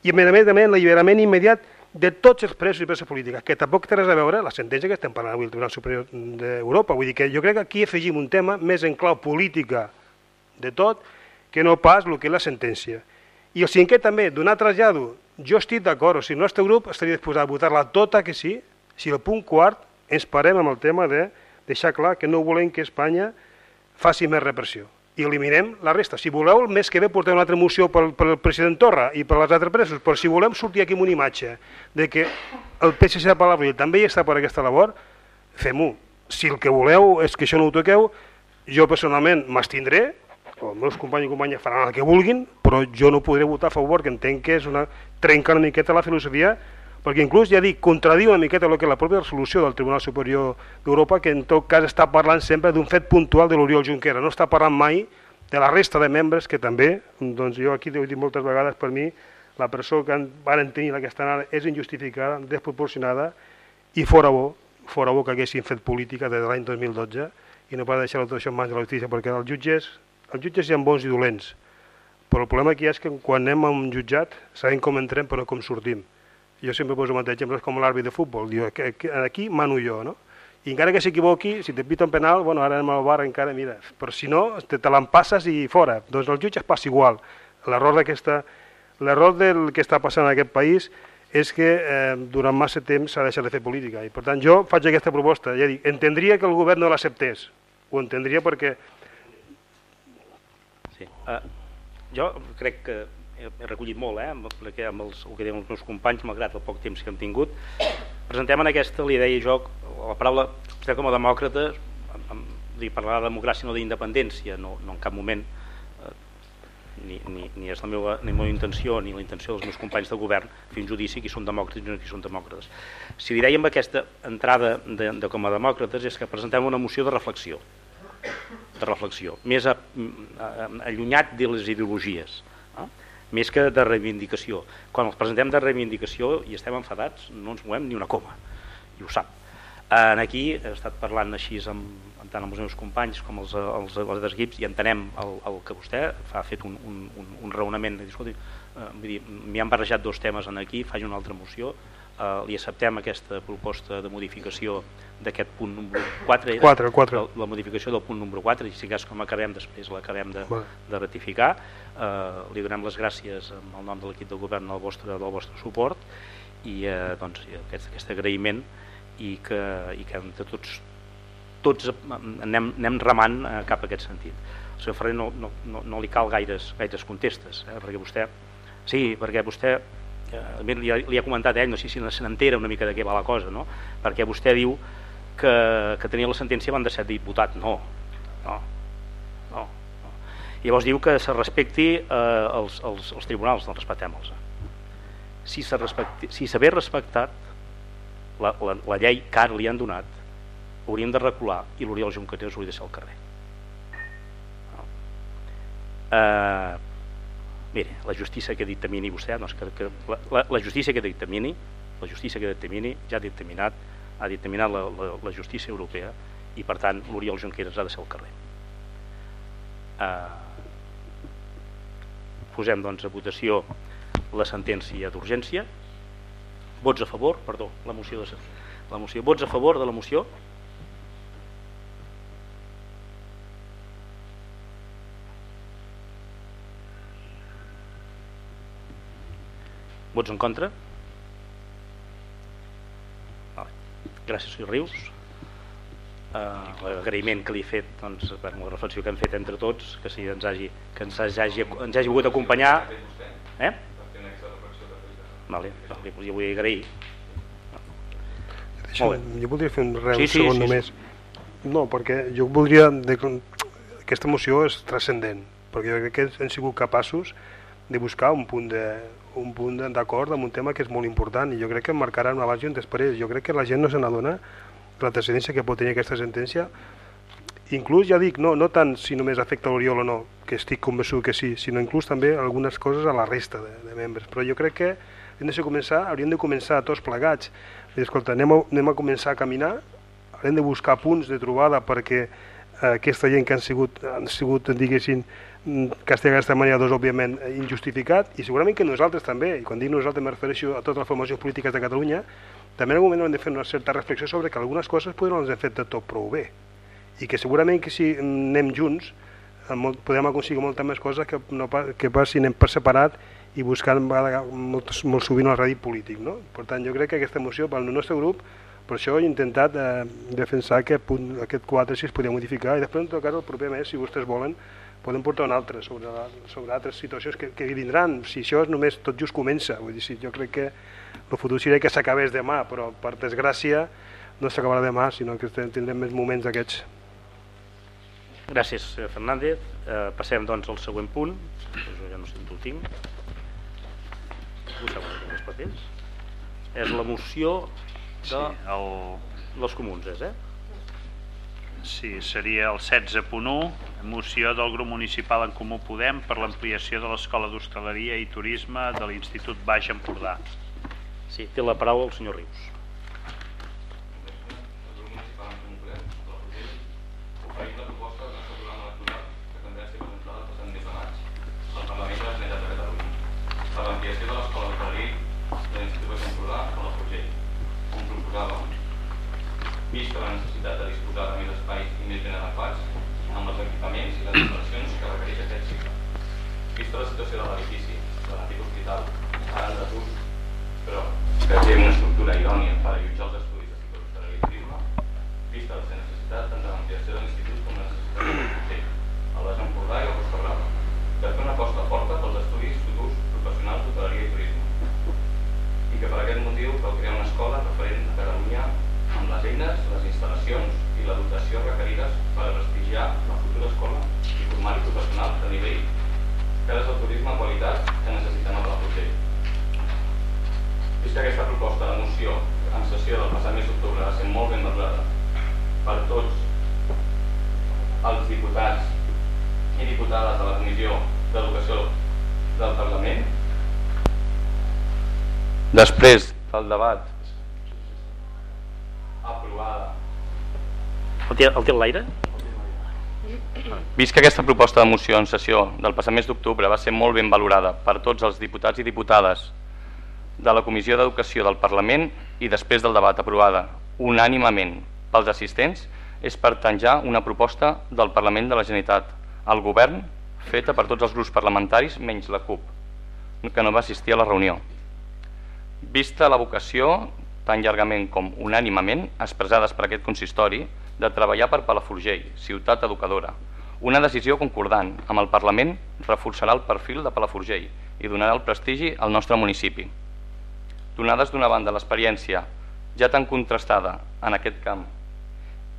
i a més a més l'alliberament immediat de tots els presos i preses polítiques, que tampoc té res a veure la sentència que estem parlant avui del Tribunal Superior d'Europa. Vull dir que jo crec que aquí afegim un tema més en clau política de tot que no pas el que és la sentència. I el cinquè també, donar trasllado, jo estic d'acord, o sigui, el nostre grup estaria disposat a votar-la tota que sí, si el punt quart ens parem amb el tema de deixar clar que no volem que Espanya faci més repressió i eliminem la resta. Si voleu, el mes que ve portem una altra moció pel, pel president Torra i per les altres presos, però si volem sortir aquí amb una imatge de que el PSC de Palau també hi està per aquesta labor, fem-ho. Si el que voleu és que això no ho toqueu, jo personalment m'estindré, els meus companys i companyes faran el que vulguin, però jo no podré votar a favor, que entenc que és una trenca una miqueta la filosofia perquè inclús, ja dic, contradiu una miqueta el que és la pròpia resolució del Tribunal Superior d'Europa, que en tot cas està parlant sempre d'un fet puntual de l'Oriol Junquera, no està parlant mai de la resta de membres que també, doncs jo aquí ho he dit moltes vegades, per mi la presó que van tenir aquesta anada és injustificada, desproporcionada i fora bo, fora bo que haguessin fet política des de l'any 2012 i no per deixar tot això en mans de la justícia, perquè els jutges, els jutges hi ha bons i dolents, però el problema aquí és que quan anem a un jutjat sabem com entrem però com sortim jo sempre poso un exemple com l'àrbit de futbol, diu, aquí mano jo, no? I encara que s'equivoqui, si te pita un penal, bueno, ara anem al bar encara, mira, però si no, te, te l'empasses i fora. Doncs el jutge es passa igual. L'error d'aquesta l'error del que està passant en aquest país és que eh, durant massa temps s'ha deixat de fer política i per tant jo faig aquesta proposta, ja dic, entendria que el govern no l'acceptés, ho entendria perquè...
Sí. Uh, jo crec que he recollit molt, eh, amb, perquè amb els, el que diuen els meus companys, malgrat el poc temps que hem tingut, presentem en aquesta, li deia jo, la paraula, vostè com a demòcrata, dir, parlar de democràcia no d'independència, no, no en cap moment, eh, ni, ni, ni és la meva, ni la meva intenció ni la intenció dels meus companys de govern fer un judici qui són demòcrates i qui són demòcrates. Si li dèiem aquesta entrada de, de com a demòcrates és que presentem una moció de reflexió, de reflexió, més a, a, allunyat de les ideologies més que de reivindicació. Quan els presentem de reivindicació i estem enfadats, no ens movem ni una coma, i ho sap. En aquí he estat parlant així amb, tant amb els meus companys com els, els, els altres equips i entenem el, el que vostè ha fet un, un, un, un raonament de dir, escolti, eh, m'hi han barrejat dos temes en aquí, faig una altra moció, eh, li acceptem aquesta proposta de modificació d'aquest punt número 4,
4, 4.
La, la modificació del punt número 4, i si cas com acabem després l'acabem de, de ratificar, eh, li donem les gràcies en el nom de l'equip del govern del vostre, del vostre suport i eh, doncs, aquest, aquest agraïment i que, i que de tots tots anem, anem remant eh, cap a aquest sentit. El senyor Ferrer no, no, no, no li cal gaires, gaires contestes, eh, perquè vostè, sí, perquè vostè eh, li, ha, li ha comentat ell, no sé si se n'entera una mica de què va la cosa, no? perquè vostè diu que, que tenia la sentència van de ser diputat, no, no, no, no. Llavors diu que se respecti eh, els, els, els tribunals, doncs respectem-los. Si s'haver si respectat la, la, la llei que ara li han donat, hauríem de recular i l'Oriol Junqueras hauria de ser al carrer. No. Eh, Mire, la justícia que dictamini vostè, doncs que, que la, la, justícia que dictamini, la justícia que dictamini ja ha dictaminat, ha dictaminat la, la, la justícia europea i per tant l'Oriol Junqueras ha de ser al carrer. Uh, posem doncs a votació la sentència d'urgència. Vots a favor, perdó, la moció de la moció. Vots a favor de la moció? Vots en contra? Vale. Gràcies, senyor Rius. Uh, L'agraïment que li he fet doncs, per la reflexió que hem fet entre tots, que, si ens hagi, que ens hagi, ens hagi volgut acompanyar. Eh? Vale, vale, jo vull agrair.
Deixa, jo voldria fer un, res,
sí,
un
sí,
segon
sí,
només. No, perquè jo voldria... De, aquesta moció és transcendent, perquè jo crec que hem sigut capaços de buscar un punt de, un punt d'acord amb un tema que és molt important i jo crec que marcarà un abans i un després. Jo crec que la gent no se n'adona la transcendència que pot tenir aquesta sentència inclús, ja dic, no, no tant si només afecta l'Oriol o no, que estic convençut que sí, sinó inclús també algunes coses a la resta de, de membres. Però jo crec que hem de començar, hauríem de començar tots plegats. Escolta, anem a, anem a començar a caminar, hem de buscar punts de trobada perquè aquesta gent que han sigut, han sigut diguéssim, castigats d'aquesta manera, doncs, òbviament, injustificat, i segurament que nosaltres també, i quan dic nosaltres me refereixo a totes les formacions polítiques de Catalunya, també en algun moment hem de fer una certa reflexió sobre que algunes coses les hem fet de tot prou bé i que segurament que si anem junts molt, podem aconseguir moltes més coses que, no, que pas si anem per separat i buscant molt, molt sovint el rèdit polític. No? Per tant, jo crec que aquesta moció, pel nostre grup, per això he intentat eh, defensar que punt, aquest 4 si es podia modificar i després en tot cas el proper mes, si vostès volen, podem portar un altre sobre, la, sobre altres situacions que, que vindran. Si això és només tot just comença, vull dir, si jo crec que el futur seria que s'acabés demà, però per desgràcia no s'acabarà demà, sinó que tindrem més moments d'aquests.
Gràcies, Fernández. Eh, passem doncs al següent punt. Jo ja no sé on ho tinc. Ho sabeu, els papers? És la moció de
sí, el...
comuns, és, eh?
Sí, seria el 16.1, moció del grup municipal en Comú Podem per l'ampliació de l'Escola d'Hostaleria i Turisme de l'Institut Baix Empordà.
Sí, té la paraula el senyor Rius.
Vista la necessitat de disposar de més espais i més ben adequats amb els equipaments i les instal·lacions que requereix aquest cicle. Vista la situació de l'edifici, de l'antic hospital, ara en desús, però que té una estructura idònia per allotjar per tots els diputats i diputades de la Comissió d'Educació del Parlament. Després del debat aprovada.
El té, el té l'aire?
Vist que aquesta proposta de moció en sessió del passat mes d'octubre va ser molt ben valorada per tots els diputats i diputades de la Comissió d'Educació del Parlament i després del debat aprovada unànimament pels assistents, és per tant ja una proposta del Parlament de la Generalitat al govern feta per tots els grups parlamentaris menys la CUP, que no va assistir a la reunió. Vista la vocació, tan llargament com unànimament, expressades per aquest consistori, de treballar per Palafrugell, ciutat educadora. Una decisió concordant amb el Parlament reforçarà el perfil de Palafrugell i donarà el prestigi al nostre municipi. Donades d'una banda l'experiència ja tan contrastada en aquest camp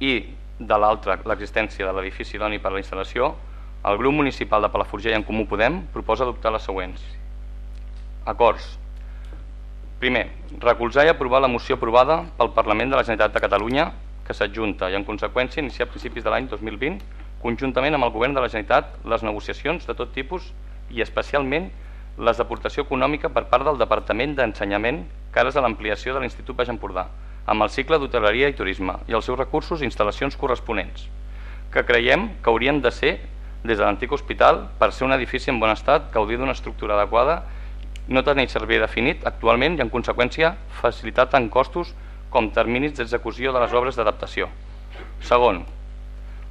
i de l'altra l'existència de l'edifici idoni per a la instal·lació, el grup municipal de Palafrugell en Comú Podem proposa adoptar les següents. Acords. Primer, recolzar i aprovar la moció aprovada pel Parlament de la Generalitat de Catalunya que s'adjunta i en conseqüència iniciar a principis de l'any 2020 conjuntament amb el Govern de la Generalitat les negociacions de tot tipus i especialment les d'aportació econòmica per part del Departament d'Ensenyament cares a l'ampliació de l'Institut Baix Empordà, amb el cicle d'hoteleria i turisme i els seus recursos i instal·lacions corresponents, que creiem que haurien de ser des de l'antic hospital per ser un edifici en bon estat, gaudir d'una estructura adequada, no tenir servei definit actualment i en conseqüència facilitar tant costos com terminis d'execució de les obres d'adaptació. Segon,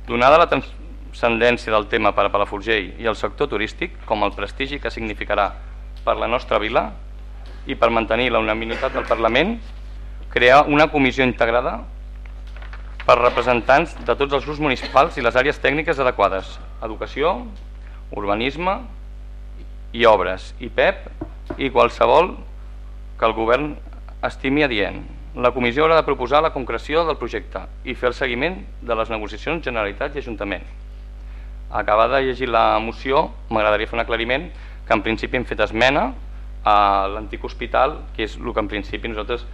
donada la transcendència del tema per a Palafrugell i el sector turístic com el prestigi que significarà per la nostra vila i per mantenir la unanimitat del Parlament, crear una comissió integrada per representants de tots els grups municipals i les àrees tècniques adequades, educació, urbanisme i obres, i PEP i qualsevol que el govern estimi adient. La comissió haurà de proposar la concreció del projecte i fer el seguiment de les negociacions Generalitat i Ajuntament. Acabada de llegir la moció, m'agradaria fer un aclariment que en principi hem fet esmena a l'antic hospital, que és el que en principi nosaltres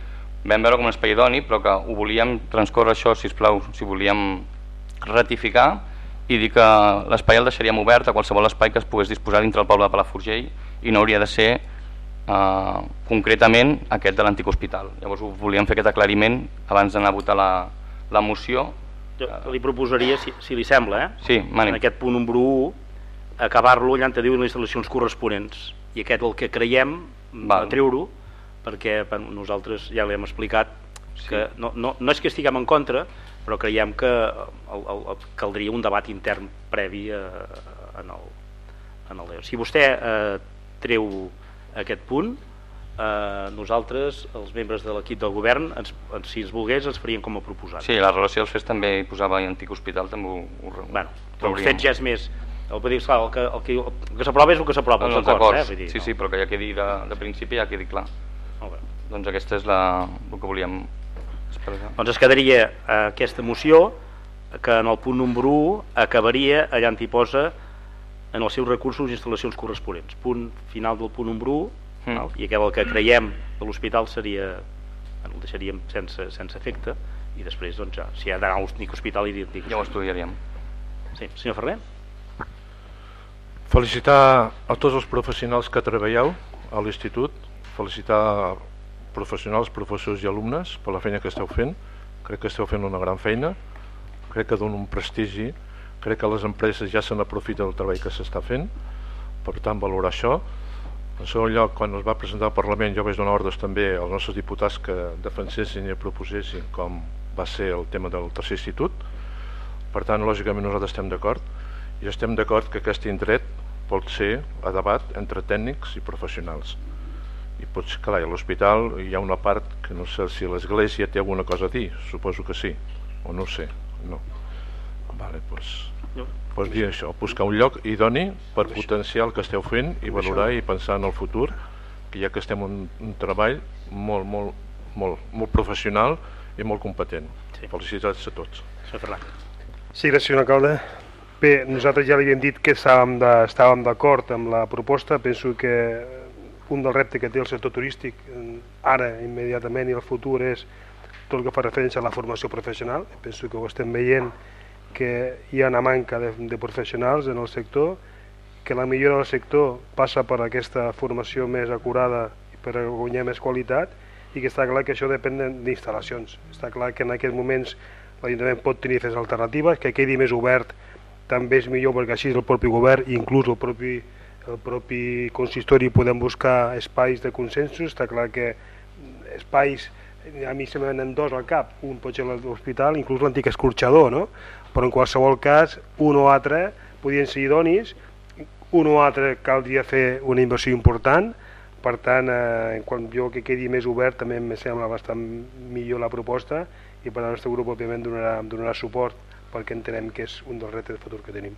vam veure com un espai idoni, però que ho volíem transcorrer això, si plau, si volíem ratificar i dir que l'espai el deixaríem obert a qualsevol espai que es pogués disposar dintre el poble de Palafrugell i no hauria de ser eh, concretament aquest de l'antic hospital. Llavors volíem fer aquest aclariment abans d'anar a votar la, la moció.
Jo li proposaria, si, si li sembla, eh?
sí,
en aquest punt número 1, acabar-lo allà on te diuen les instal·lacions corresponents i aquest el que creiem treure-ho perquè nosaltres ja l'hem explicat sí. que no, no, no és que estiguem en contra però creiem que el, el, el, caldria un debat intern previ a, a, en, el, en el Si vostè eh, treu aquest punt, eh, nosaltres, els membres de l'equip del govern, ens, ens, si ens volgués, ens farien com a proposat.
Sí, la relació dels fets també hi posava l'antic hospital, també ho, ho
bueno, però el fet ja és més... El, clar, el que, el que, el que s'aprova és el que s'aprova,
els, els acords. acords eh? dir, sí, no. sí, però que ja quedi de, de principi ja quedi clar. Molt bé. Doncs aquesta és la, el que volíem expressar.
Doncs es quedaria eh, aquesta moció que en el punt número 1 acabaria allà on hi posa en els seus recursos i instal·lacions corresponents. Punt final del punt número 1 mm. i aquest el que creiem de l'hospital seria el deixaríem sense, sense efecte i després doncs ja, si ha d'anar a l'únic hospital i dir
ja ho estudiaríem
sí, senyor Ferrer
felicitar a tots els professionals que treballeu a l'institut felicitar professionals, professors i alumnes per la feina que esteu fent. Crec que esteu fent una gran feina. Crec que dona un prestigi. Crec que les empreses ja se n'aprofiten del treball que s'està fent. Per tant valorar això. En segon lloc, quan es va presentar al Parlament jo vaig donar ordres també als nostres diputats que defensessin i proposessin com va ser el tema del tercer institut. Per tant, lògicament nosaltres estem d'acord. I estem d'acord que aquest indret pot ser a debat entre tècnics i professionals i pots, clar, a l'hospital hi ha una part que no sé si l'església té alguna cosa a dir, suposo que sí o no sé, no vale, doncs pues dir això, buscar un lloc idoni per potenciar el que esteu fent i valorar i pensar en el futur que ja que estem en un treball molt, molt, molt, molt professional i molt competent. Sí. Felicitats a tots.
Sí, gràcies, senyor alcalde. Bé, nosaltres ja li havíem dit que estàvem d'acord amb la proposta. Penso que un del repte que té el sector turístic ara, immediatament i el futur és tot el que fa referència a la formació professional. Penso que ho estem veient que hi ha una manca de, de professionals en el sector, que la millora del sector passa per aquesta formació més acurada i per guanyar més qualitat i que està clar que això depèn d'instal·lacions. Està clar que en aquests moments l'Ajuntament pot tenir aquestes alternatives, que quedi més obert també és millor perquè així el propi govern i inclús el propi, el propi consistori podem buscar espais de consensos, està clar que espais a mi se m'han dos al cap, un pot ser l'hospital, inclús l'antic escorxador, no? però en qualsevol cas un o altre podien ser idonis. Un o altre caldria fer una inversió important. Per tant, eh, quan jo que quedi més obert també em sembla bastant millor la proposta i per al nostre grup òbviament donarà, donarà suport perquè entenem que és un dels reptes de futur que tenim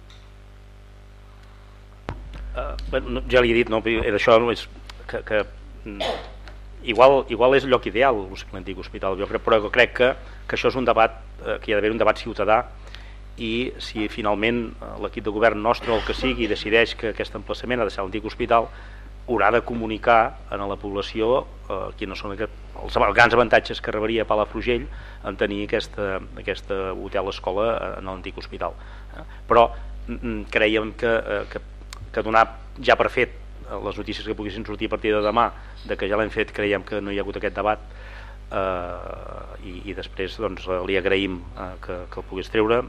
uh, bueno, ja li he dit no, això és que, que mm, igual, igual és el lloc ideal l'antic hospital jo crec, però crec que, que això és un debat eh, que hi ha d'haver un debat ciutadà i si finalment eh, l'equip de govern nostre o el que sigui decideix que aquest emplaçament ha de ser l'antic hospital haurà de comunicar a la població eh, quins són aquest, els, grans avantatges que rebaria Palafrugell en tenir aquesta, aquesta hotel-escola en l'antic hospital. Però mm, creiem que, que, que donar ja per fet les notícies que poguessin sortir a partir de demà de que ja l'hem fet creiem que no hi ha hagut aquest debat eh, i, i després doncs, li agraïm eh, que, que el pogués treure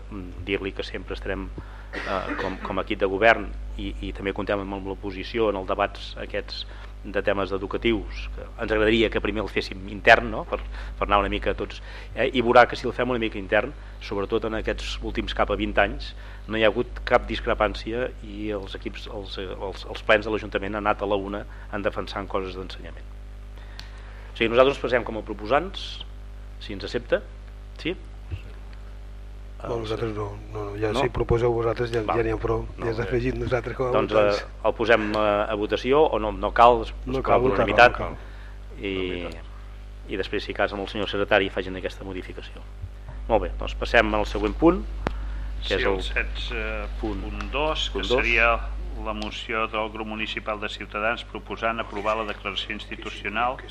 dir-li que sempre estarem eh, com, com a equip de govern i, i també contem amb l'oposició en els debats aquests de temes educatius que ens agradaria que primer el féssim intern no? per, per anar una mica tots eh? i veurà que si el fem una mica intern sobretot en aquests últims cap a 20 anys no hi ha hagut cap discrepància i els equips, els, els, els plens de l'Ajuntament han anat a la una en defensant coses d'ensenyament o sigui, nosaltres ens passem com a proposants si ens accepta sí?
No, nosaltres no, no, no ja no? si proposeu vosaltres ja, ja n'hi ha prou, no, ja s'ha afegit nosaltres com a
doncs eh, el posem a, a votació o no, no cal, no cal, votar, no, no cal. I, i després si cas amb el senyor secretari facin aquesta modificació. Molt bé, doncs passem al següent punt
que sí, és el, el 16 punt 2 que dos. seria la moció del grup municipal de Ciutadans proposant aprovar la declaració institucional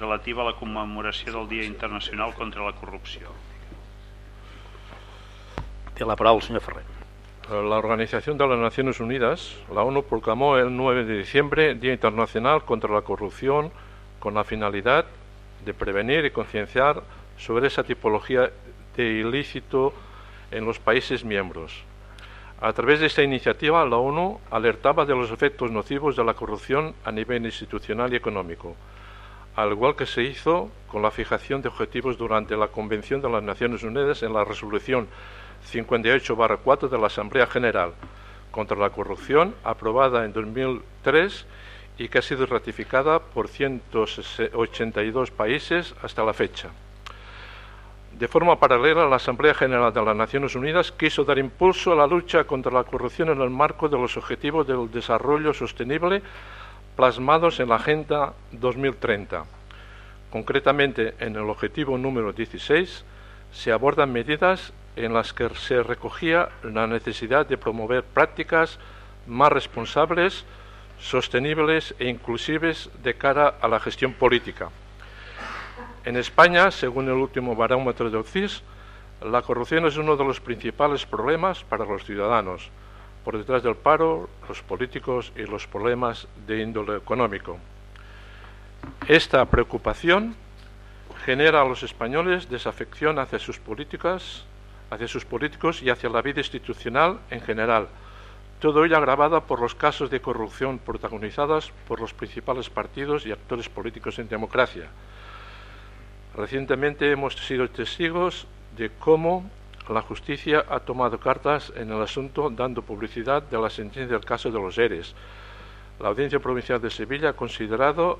relativa a la commemoració del Dia Internacional contra la Corrupció
La palabra el señor Ferrer.
La Organización de las Naciones Unidas, la ONU, proclamó el 9 de diciembre Día Internacional contra la Corrupción con la finalidad de prevenir y concienciar sobre esa tipología de ilícito en los países miembros. A través de esta iniciativa, la ONU alertaba de los efectos nocivos de la corrupción a nivel institucional y económico, al igual que se hizo con la fijación de objetivos durante la Convención de las Naciones Unidas en la resolución 58-4 de la Asamblea General contra la corrupción, aprobada en 2003 y que ha sido ratificada por 182 países hasta la fecha. De forma paralela, la Asamblea General de las Naciones Unidas quiso dar impulso a la lucha contra la corrupción en el marco de los Objetivos del Desarrollo Sostenible plasmados en la Agenda 2030. Concretamente, en el objetivo número 16 se abordan medidas en las que se recogía la necesidad de promover prácticas más responsables, sostenibles e inclusivas de cara a la gestión política. En España, según el último barómetro de OCIS, la corrupción es uno de los principales problemas para los ciudadanos, por detrás del paro, los políticos y los problemas de índole económico. Esta preocupación genera a los españoles desafección hacia sus políticas hacia sus políticos y hacia la vida institucional en general. Todo ello agravado por los casos de corrupción protagonizados por los principales partidos y actores políticos en democracia. Recientemente hemos sido testigos de cómo la justicia ha tomado cartas en el asunto dando publicidad de la sentencia del caso de los ERES. La Audiencia Provincial de Sevilla ha considerado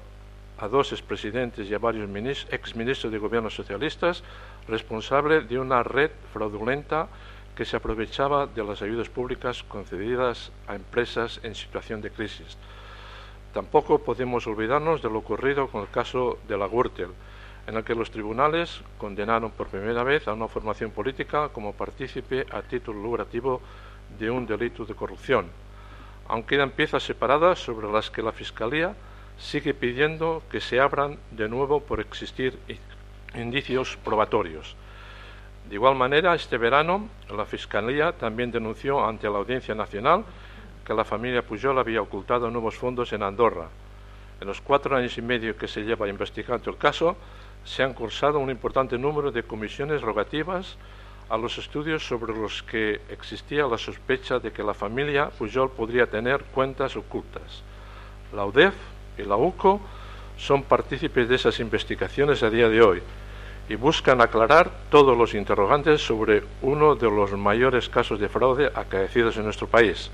a dos expresidentes y a varios exministros de gobiernos socialistas responsable de una red fraudulenta que se aprovechaba de las ayudas públicas concedidas a empresas en situación de crisis. Tampoco podemos olvidarnos de lo ocurrido con el caso de la Gürtel, en el que los tribunales condenaron por primera vez a una formación política como partícipe a título lucrativo de un delito de corrupción. Aunque quedan piezas separadas sobre las que la Fiscalía sigue pidiendo que se abran de nuevo por existir indicios probatorios. De igual manera, este verano la Fiscalía también denunció ante la Audiencia Nacional que la familia Pujol había ocultado nuevos fondos en Andorra. En los cuatro años y medio que se lleva investigando el caso, se han cursado un importante número de comisiones rogativas a los estudios sobre los que existía la sospecha de que la familia Pujol podría tener cuentas ocultas. La UDEF y la UCO son partícipes de esas investigaciones a día de hoy y buscan aclarar todos los interrogantes sobre uno de los mayores casos de fraude acaecidos en nuestro país.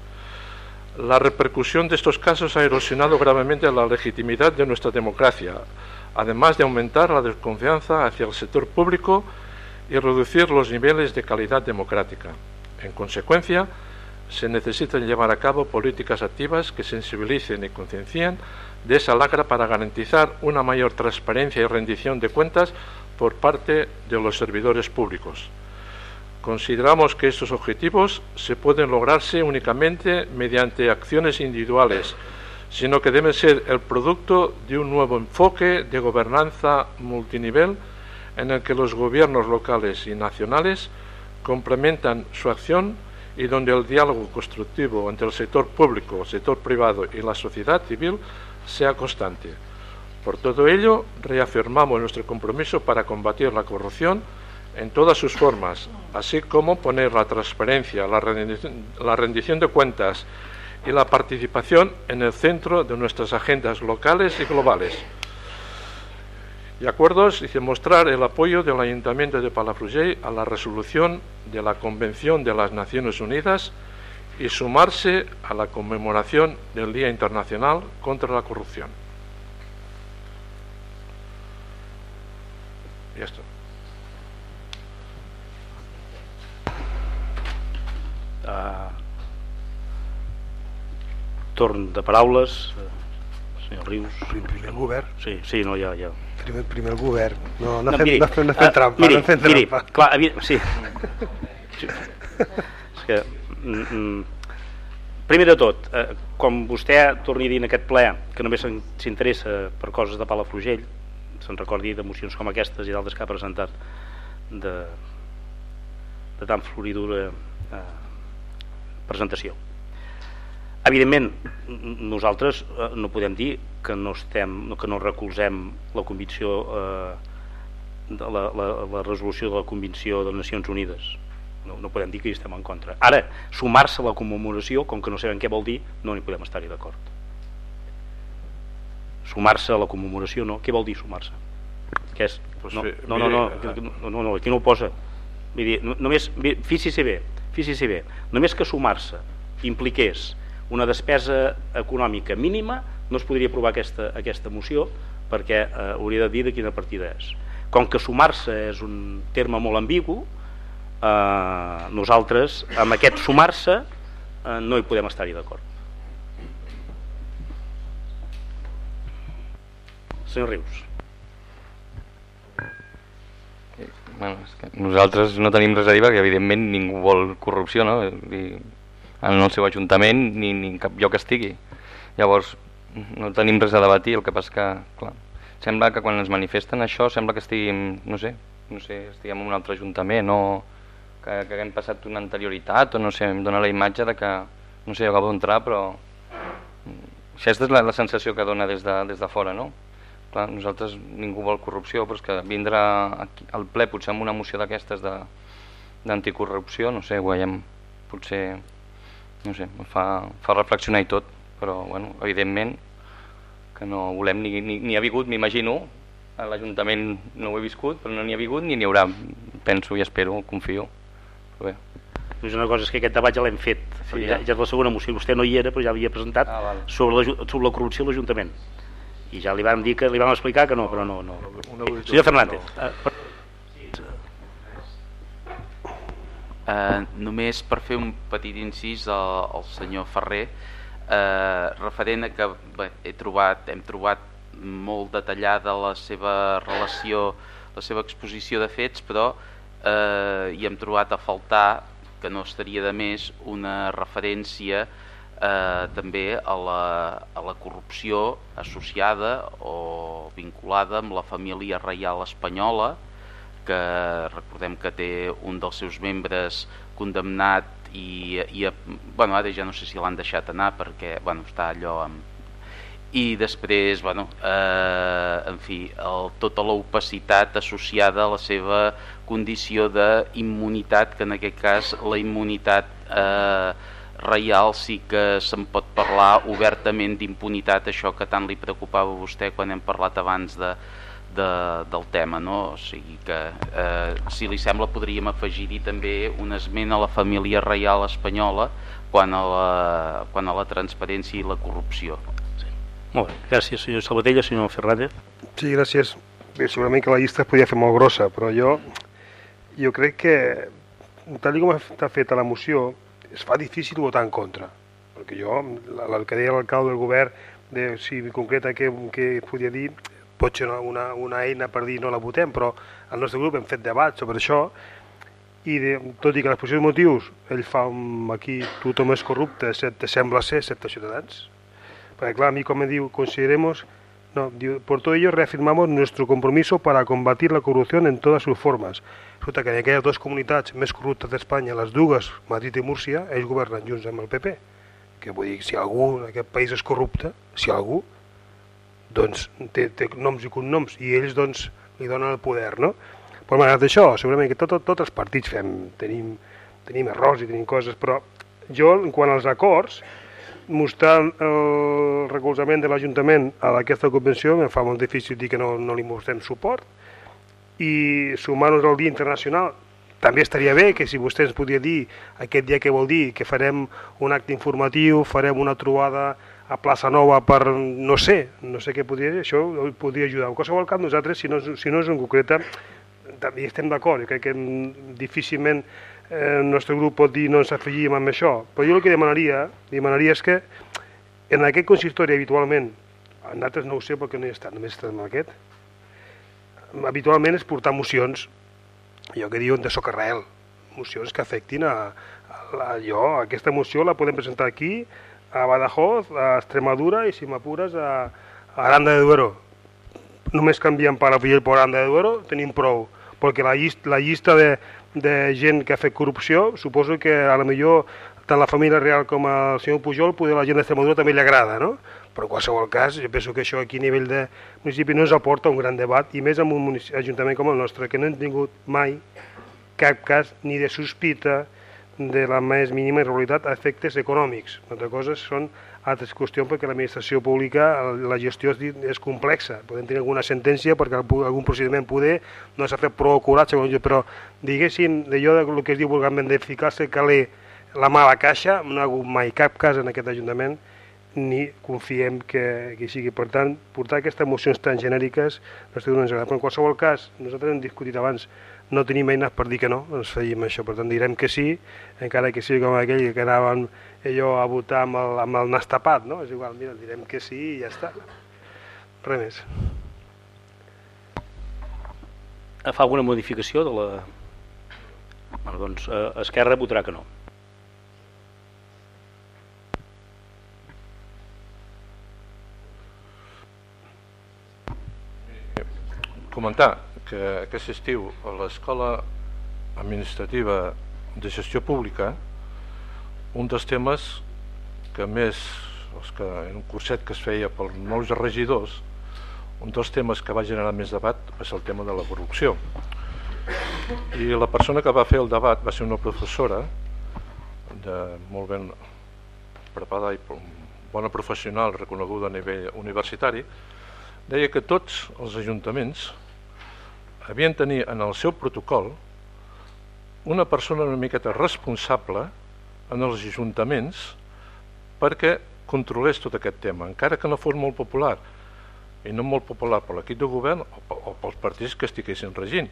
La repercusión de estos casos ha erosionado gravemente la legitimidad de nuestra democracia, además de aumentar la desconfianza hacia el sector público y reducir los niveles de calidad democrática. En consecuencia, se necesitan llevar a cabo políticas activas que sensibilicen y conciencien de esa lacra para garantizar una mayor transparencia y rendición de cuentas por parte de los servidores públicos. Consideramos que estos objetivos se pueden lograrse únicamente mediante acciones individuales, sino que deben ser el producto de un nuevo enfoque de gobernanza multinivel en el que los gobiernos locales y nacionales complementan su acción y donde el diálogo constructivo entre el sector público, el sector privado y la sociedad civil sea constante. Por todo ello, reafirmamos nuestro compromiso para combatir la corrupción en todas sus formas, así como poner la transparencia, la rendición, de cuentas y la participación en el centro de nuestras agendas locales y globales. Y acuerdos y demostrar el apoyo del Ayuntamiento de Palafrugell a la resolución de la Convención de las Naciones Unidas y sumarse a la conmemoración del Día Internacional contra la Corrupción. Y esto.
Uh, torn de paraules, uh, senyor Rius.
Primer govern.
Sí, sí, no, ja, ja.
Primer, primer govern. No, no,
No,
fem,
miri,
no, fem, no fem
eh,
trampa.
miri,
no fem
miri,
trampa.
clar, evi- sí. sí. És que, primer de tot, eh, com vostè torni a dir en aquest ple que només s'in- s'interessa per coses de Palafrugell, se'n recordi de mocions com aquestes i d'altres que ha presentat de, de tan floridura eh, presentació. Evidentment, nosaltres eh, no podem dir que no, estem, que no recolzem la convicció eh, de la, la, la resolució de la Convenció de les Nacions Unides. No, no podem dir que hi estem en contra. Ara, sumar-se a la commemoració, com que no sabem què vol dir, no n'hi podem estar-hi d'acord. Sumar-se a la commemoració, no. Què vol dir sumar-se? Què és?
Pues
No, no, no, no,
mire,
no, no, no, aquí no ho posa. Vull dir, no- només, fixi-s'hi bé, fixi-s'hi bé, només que sumar-se impliqués una despesa econòmica mínima, no es podria aprovar aquesta, aquesta moció perquè eh, hauria de dir de quina partida és. Com que sumar-se és un terme molt ambigu, eh, nosaltres amb aquest sumar-se eh, no hi podem estar-hi d'acord. Senyor Rius.
Bueno, és que nosaltres no tenim res a dir perquè evidentment ningú vol corrupció no? En el seu ajuntament ni, ni en cap lloc estigui llavors no tenim res a debatir el que passa que clar, sembla que quan ens manifesten això sembla que estiguem no sé, no sé estiguem en un altre ajuntament o que, que haguem passat una anterioritat o no sé, em dóna la imatge de que no sé, acabo d'entrar però aquesta és la, la sensació que dona des de, des de fora no? Clar, nosaltres ningú vol corrupció, però és que vindre aquí, al ple potser amb una moció d'aquestes d'anticorrupció, no sé, ho veiem, potser, no sé, fa, fa reflexionar i tot, però, bueno, evidentment que no volem ni, ni, ni ha vingut, m'imagino, a l'Ajuntament no ho he viscut, però no n'hi ha vingut ni n'hi haurà, penso i espero, confio. Però bé.
És una cosa és que aquest debat ja l'hem fet,
Sí,
sí, ja,
ja.
ja és la segona moció, vostè no hi era, però ja havia presentat
Ah, val.
sobre, la, sobre la corrupció a l'Ajuntament. I ja li vam dir que li vam explicar que no, però no. no.
Una
Eh, Senyor Fernández, eh, per-
Eh, només per fer un petit incís al, al senyor Ferrer eh, referent a que bé, he trobat, hem trobat molt detallada la seva relació, la seva exposició de fets, però eh, hi hem trobat a faltar, que no estaria de més, una referència eh, també a la, a la corrupció associada o vinculada amb la família reial espanyola, que recordem que té un dels seus membres condemnat i, i bueno, ara ja no sé si l'han deixat anar perquè bueno, està allò amb... i després bueno, eh, en fi, el, tota l'opacitat associada a la seva condició d'immunitat que en aquest cas la immunitat eh, reial sí que se'n pot parlar obertament d'impunitat això que tant li preocupava a vostè quan hem parlat abans de, de, del tema, no? O sigui que, eh, si li sembla, podríem afegir-hi també un esment a la família reial espanyola quan a la, quan a la transparència i la corrupció.
Molt bé, gràcies senyor Salvatella, senyor Fernández.
Sí, gràcies. Bé, segurament que la llista es podia fer molt grossa, però jo, jo crec que, tal com està feta la moció, es fa difícil votar en contra. Perquè jo, el que deia l'alcalde del govern, de si concreta què, què podia dir, pot ser una, una, eina per dir no la votem, però al nostre grup hem fet debat sobre això i de, tot i que l'exposició de motius ell fa un, aquí tothom és corrupte, excepte sembla ser, excepte ciutadans. Perquè clar, a mi com me diu, consideremos No, diu, por todo ello reafirmamos nuestro compromiso para combatir la corrupción en todas sus formas. Resulta que en aquelles dues comunitats més corruptes d'Espanya, les dues, Madrid i Múrcia, ells governen junts amb el PP. Que vull dir, si algú en aquest país és corrupte, si algú, doncs té, té noms i cognoms, i ells doncs li donen el poder, no? Però malgrat això, segurament que tots tot, tot els partits fem, tenim, tenim errors i tenim coses, però jo, en quant als acords, mostrant el recolzament de l'Ajuntament a aquesta convenció, em fa molt difícil dir que no, no li mostrem suport, i sumar-nos al Dia Internacional també estaria bé que si vostè ens podia dir aquest dia què vol dir, que farem un acte informatiu, farem una trobada a plaça Nova per, no sé, no sé què podria dir, això podria ajudar. En qualsevol cas, nosaltres, si no, si no és en concreta, també estem d'acord, crec que difícilment eh, el nostre grup pot dir no ens afegim amb això, però jo el que demanaria, demanaria és que en aquest consistori habitualment, en altres no ho sé perquè no hi he estat, només he en aquest, habitualment és portar mocions, allò que diuen de socarrel, mocions que afectin a, a jo, aquesta moció la podem presentar aquí, a Badajoz, a Extremadura i si m'apures a, a Aranda de Duero. Només canviem Palafrugell per Aranda de Duero, tenim prou, perquè la llista, la llista de, de gent que ha fet corrupció, suposo que a la millor tant la família real com el senyor Pujol, poder la gent d'Extremadura també li agrada, no? Però en qualsevol cas, jo penso que això aquí a nivell de municipi no ens aporta un gran debat, i més en un ajuntament com el nostre, que no hem tingut mai cap cas ni de sospita de la més mínima irregularitat a efectes econòmics. Altres coses són altres qüestions perquè l'administració pública, la gestió és, és complexa. Podem tenir alguna sentència perquè algun procediment poder no s'ha fet prou acurat, però diguéssim, d'allò de lo que es diu vulgarment de ficar-se caler la mala caixa, no ha hagut mai cap cas en aquest Ajuntament ni confiem que, que sigui. Per tant, portar aquestes mocions tan genèriques no estic donant Però en qualsevol cas, nosaltres hem discutit abans, no tenim eines per dir que no, ens feim això. Per tant, direm que sí, encara que sigui com aquell que anàvem allò a votar amb el, amb el nas tapat, no? És igual, mira, direm que sí i ja està. Res més.
Fa alguna modificació de la... Bueno, doncs, eh, Esquerra votarà que no.
comentar que aquest estiu a l'Escola Administrativa de Gestió Pública un dels temes que més els que, en un curset que es feia pels nous regidors un dels temes que va generar més debat va ser el tema de la corrupció. I la persona que va fer el debat va ser una professora de molt ben preparada i bona professional reconeguda a nivell universitari. Deia que tots els ajuntaments havien tenir en el seu protocol una persona una miqueta responsable en els ajuntaments perquè controlés tot aquest tema, encara que no fos molt popular, i no molt popular per l'equip de govern o pels partits que estiguessin regint.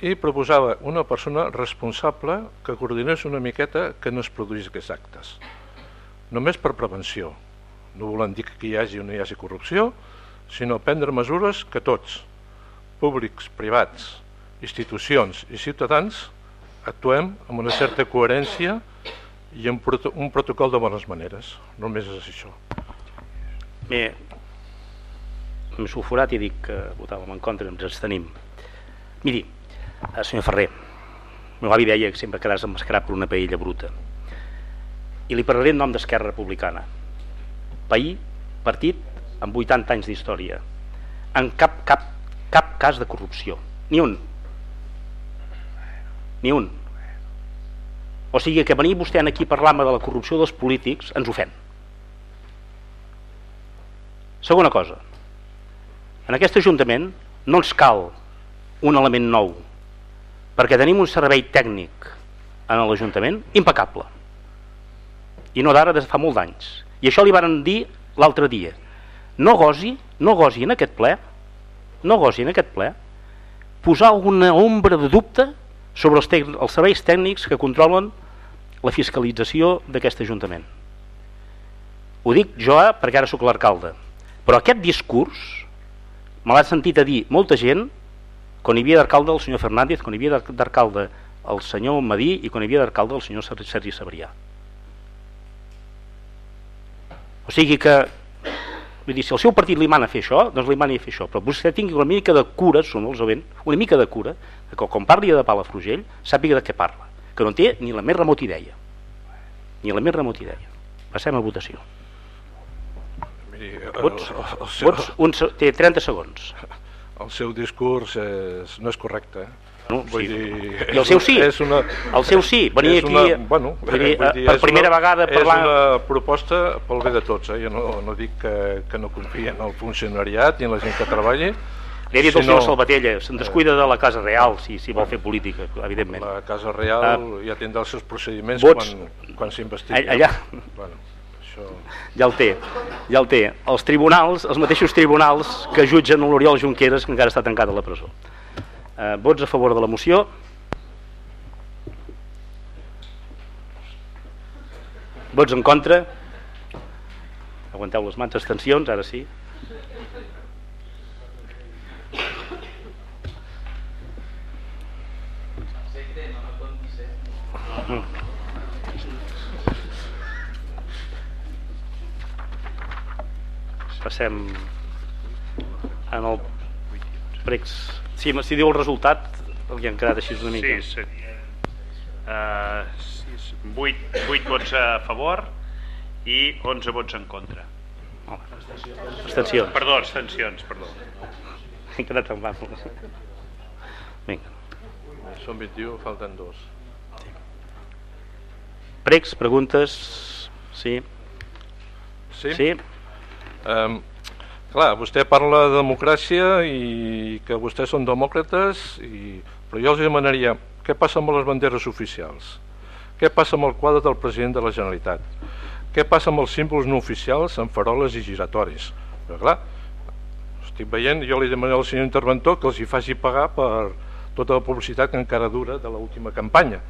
I proposava una persona responsable que coordinés una miqueta que no es produís aquests actes. Només per prevenció. No volem dir que hi hagi o no hi hagi corrupció, sinó prendre mesures que tots, públics, privats, institucions i ciutadans actuem amb una certa coherència i amb un protocol de bones maneres. Només és això.
Bé, m'he sulfurat i dic que votàvem en contra i ens tenim. Miri, eh, senyor Ferrer, el meu avi deia que sempre quedaràs emmascarat per una paella bruta. I li parlaré en nom d'Esquerra Republicana. País, partit amb 80 anys d'història. En cap, cap cap cas de corrupció, ni un. Ni un. O sigui que venir vostè aquí a parlar de la corrupció dels polítics ens ofèn. Segona cosa, en aquest Ajuntament no ens cal un element nou, perquè tenim un servei tècnic en l'Ajuntament impecable. I no d'ara, des de fa molts anys. I això li varen dir l'altre dia. No gosi, no gosi en aquest ple no gosi en aquest ple posar alguna ombra de dubte sobre els, els serveis tècnics que controlen la fiscalització d'aquest Ajuntament. Ho dic jo eh, perquè ara sóc l'alcalde, però aquest discurs me l'ha sentit a dir molta gent quan hi havia d'alcalde el senyor Fernández, quan hi havia d'alcalde el senyor Madí i quan hi havia d'alcalde el senyor Sergi Sabrià. O sigui que vull dir, si el seu partit li mana fer això, doncs li mani fer això, però vostè tingui una mica de cura, són els jovent, una mica de cura, que quan parli de Palafrugell sàpiga de què parla, que no té ni la més remota idea. Ni la més remota idea. Passem a votació.
Miri,
Vots,
el, el, el seu,
vots un, té 30 segons.
el seu discurs és, no és correcte. Eh?
No,
Vull
sí.
dir,
I el seu sí?
És una,
El seu sí, venir
és una,
aquí,
bueno,
vull dir,
vull dir,
per
és
primera
una,
vegada parlar...
És una proposta pel bé de tots. Eh? Jo no, no dic que, que no confia en el funcionariat i en la gent que treballi.
Li he dit al
sinó-
senyor Salvatella, se'n descuida de la Casa Real, si, si vol fer política, evidentment.
La Casa Real
Ah.
ja tindrà els seus procediments
Vots.
quan, quan s'investigui.
Allà.
Bueno, això...
Ja el té, ja el té. Els tribunals, els mateixos tribunals que jutgen l'Oriol Junqueras, que encara està tancat a la presó. Eh, vots a favor de la moció? Vots en contra? Aguanteu les mans, abstencions, ara sí. Passem en el pregs. Si, si diu el resultat, li han quedat així una mica.
Sí, seria uh, 8, 8 vots a favor i 11 vots en contra.
Abstencions.
Perdó, abstencions, perdó.
He quedat en blanc. Vinga.
Són 21, falten dos.
Pregs, preguntes? Sí.
Sí?
Sí.
Um, clar, vostè parla de democràcia i que vostès són demòcrates, i... però jo els demanaria què passa amb les banderes oficials? Què passa amb el quadre del president de la Generalitat? Què passa amb els símbols no oficials, amb faroles i giratoris? Però clar, estic veient, jo li demano al senyor interventor que els hi faci pagar per tota la publicitat que encara dura de l'última campanya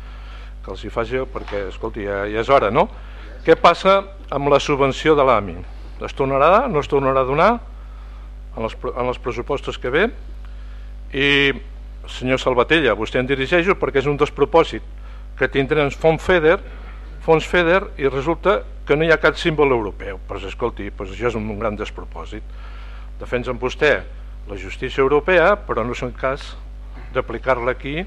que els hi faci perquè, escolti, ja, ja és hora, no? Què passa amb la subvenció de l'AMI? Es tornarà, no es tornarà a donar en els, en els pressupostos que ve? I, senyor Salvatella, vostè en dirigeixo perquè és un despropòsit que tindrem fons FEDER, fons FEDER i resulta que no hi ha cap símbol europeu. Pues, escolti, pues això és un gran despropòsit. Defensen vostè la justícia europea, però no són cas d'aplicar-la aquí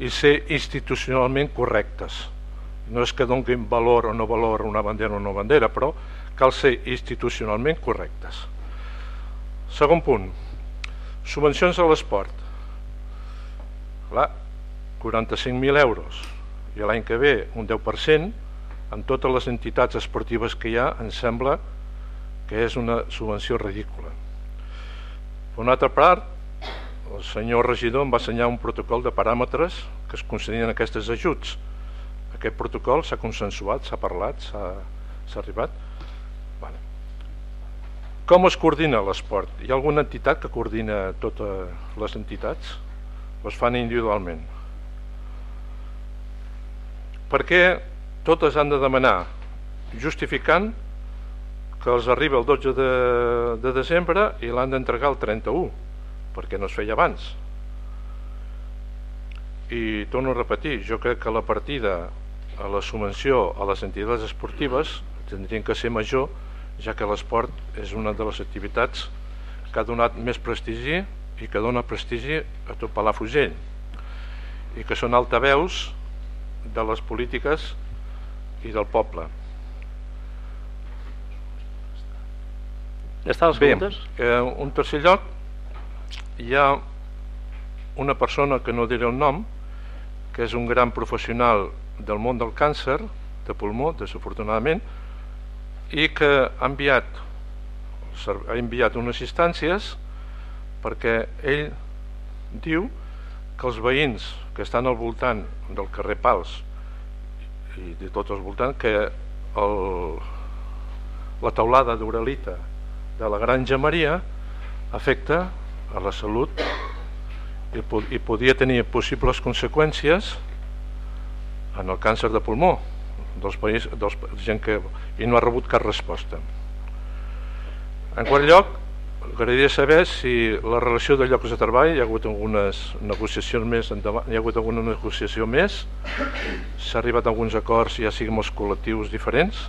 i ser institucionalment correctes. No és que donguin valor o no valor una bandera o no bandera, però cal ser institucionalment correctes. Segon punt, subvencions a l'esport. Clar, 45.000 euros i l'any que ve un 10%, amb totes les entitats esportives que hi ha, em sembla que és una subvenció ridícula. Per una altra part, el senyor regidor em va assenyar un protocol de paràmetres que es concedien aquests ajuts. Aquest protocol s'ha consensuat, s'ha parlat, s'ha arribat. Com es coordina l'esport? Hi ha alguna entitat que coordina totes les entitats? O es fan individualment? Per què totes han de demanar justificant que els arriba el 12 de, de desembre i l'han d'entregar el 31 perquè no es feia abans i torno a repetir jo crec que la partida a la subvenció a les entitats esportives tindrien que ser major ja que l'esport és una de les activitats que ha donat més prestigi i que dona prestigi a tot Palafrugell i que són altaveus de les polítiques i del poble.
Ja està les
Bé, eh, un tercer lloc hi ha una persona que no diré el nom que és un gran professional del món del càncer de pulmó, desafortunadament i que ha enviat ha enviat unes instàncies perquè ell diu que els veïns que estan al voltant del carrer Pals i de tot el voltant que el, la taulada d'Uralita de la Granja Maria afecta a la salut i, i podia tenir possibles conseqüències en el càncer de pulmó dels país, dels, gent que, i no ha rebut cap resposta. En quart lloc m'agradaria saber si la relació de llocs de treball hi ha hagut algunes negociacions més endavant, hi ha hagut alguna negociació més? S'ha arribat a alguns acords ja siguin els col·lectius diferents?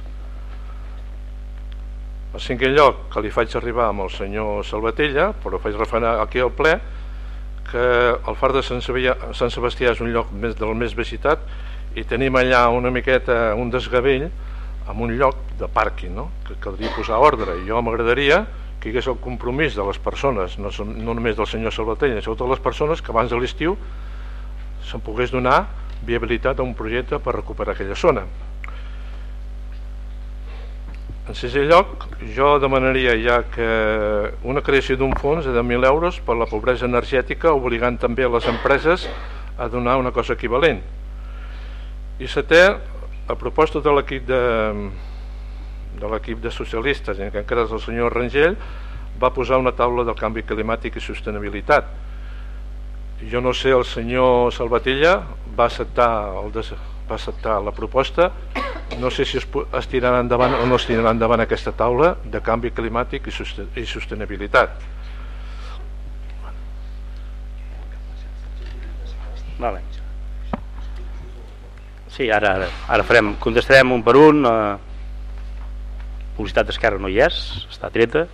En cinquè lloc, que li faig arribar amb el senyor Salvatella, però faig referir aquí al ple, que el far de Sant Sebastià, Sant Sebastià és un lloc més del més visitat i tenim allà una miqueta un desgavell amb un lloc de pàrquing, no? que caldria posar ordre. I jo m'agradaria que hi hagués el compromís de les persones, no, no només del senyor Salvatella, sinó totes les persones que abans de l'estiu se'n pogués donar viabilitat a un projecte per recuperar aquella zona. En sisè lloc, jo demanaria ja que una creació d'un fons de 1.000 euros per la pobresa energètica obligant també les empreses a donar una cosa equivalent. I setè, a proposta de l'equip de, de l'equip de socialistes, en aquest cas el senyor Rangel, va posar una taula del canvi climàtic i sostenibilitat. Jo no sé, el senyor Salvatella va acceptar, el des... va acceptar la proposta, no sé si es, es tirarà endavant o no es tirarà endavant aquesta taula de canvi climàtic i, sosten i sostenibilitat.
Vale. Sí, ara, ara, ara farem, contestarem un per un. Eh, publicitat d'Esquerra no hi és, està treta,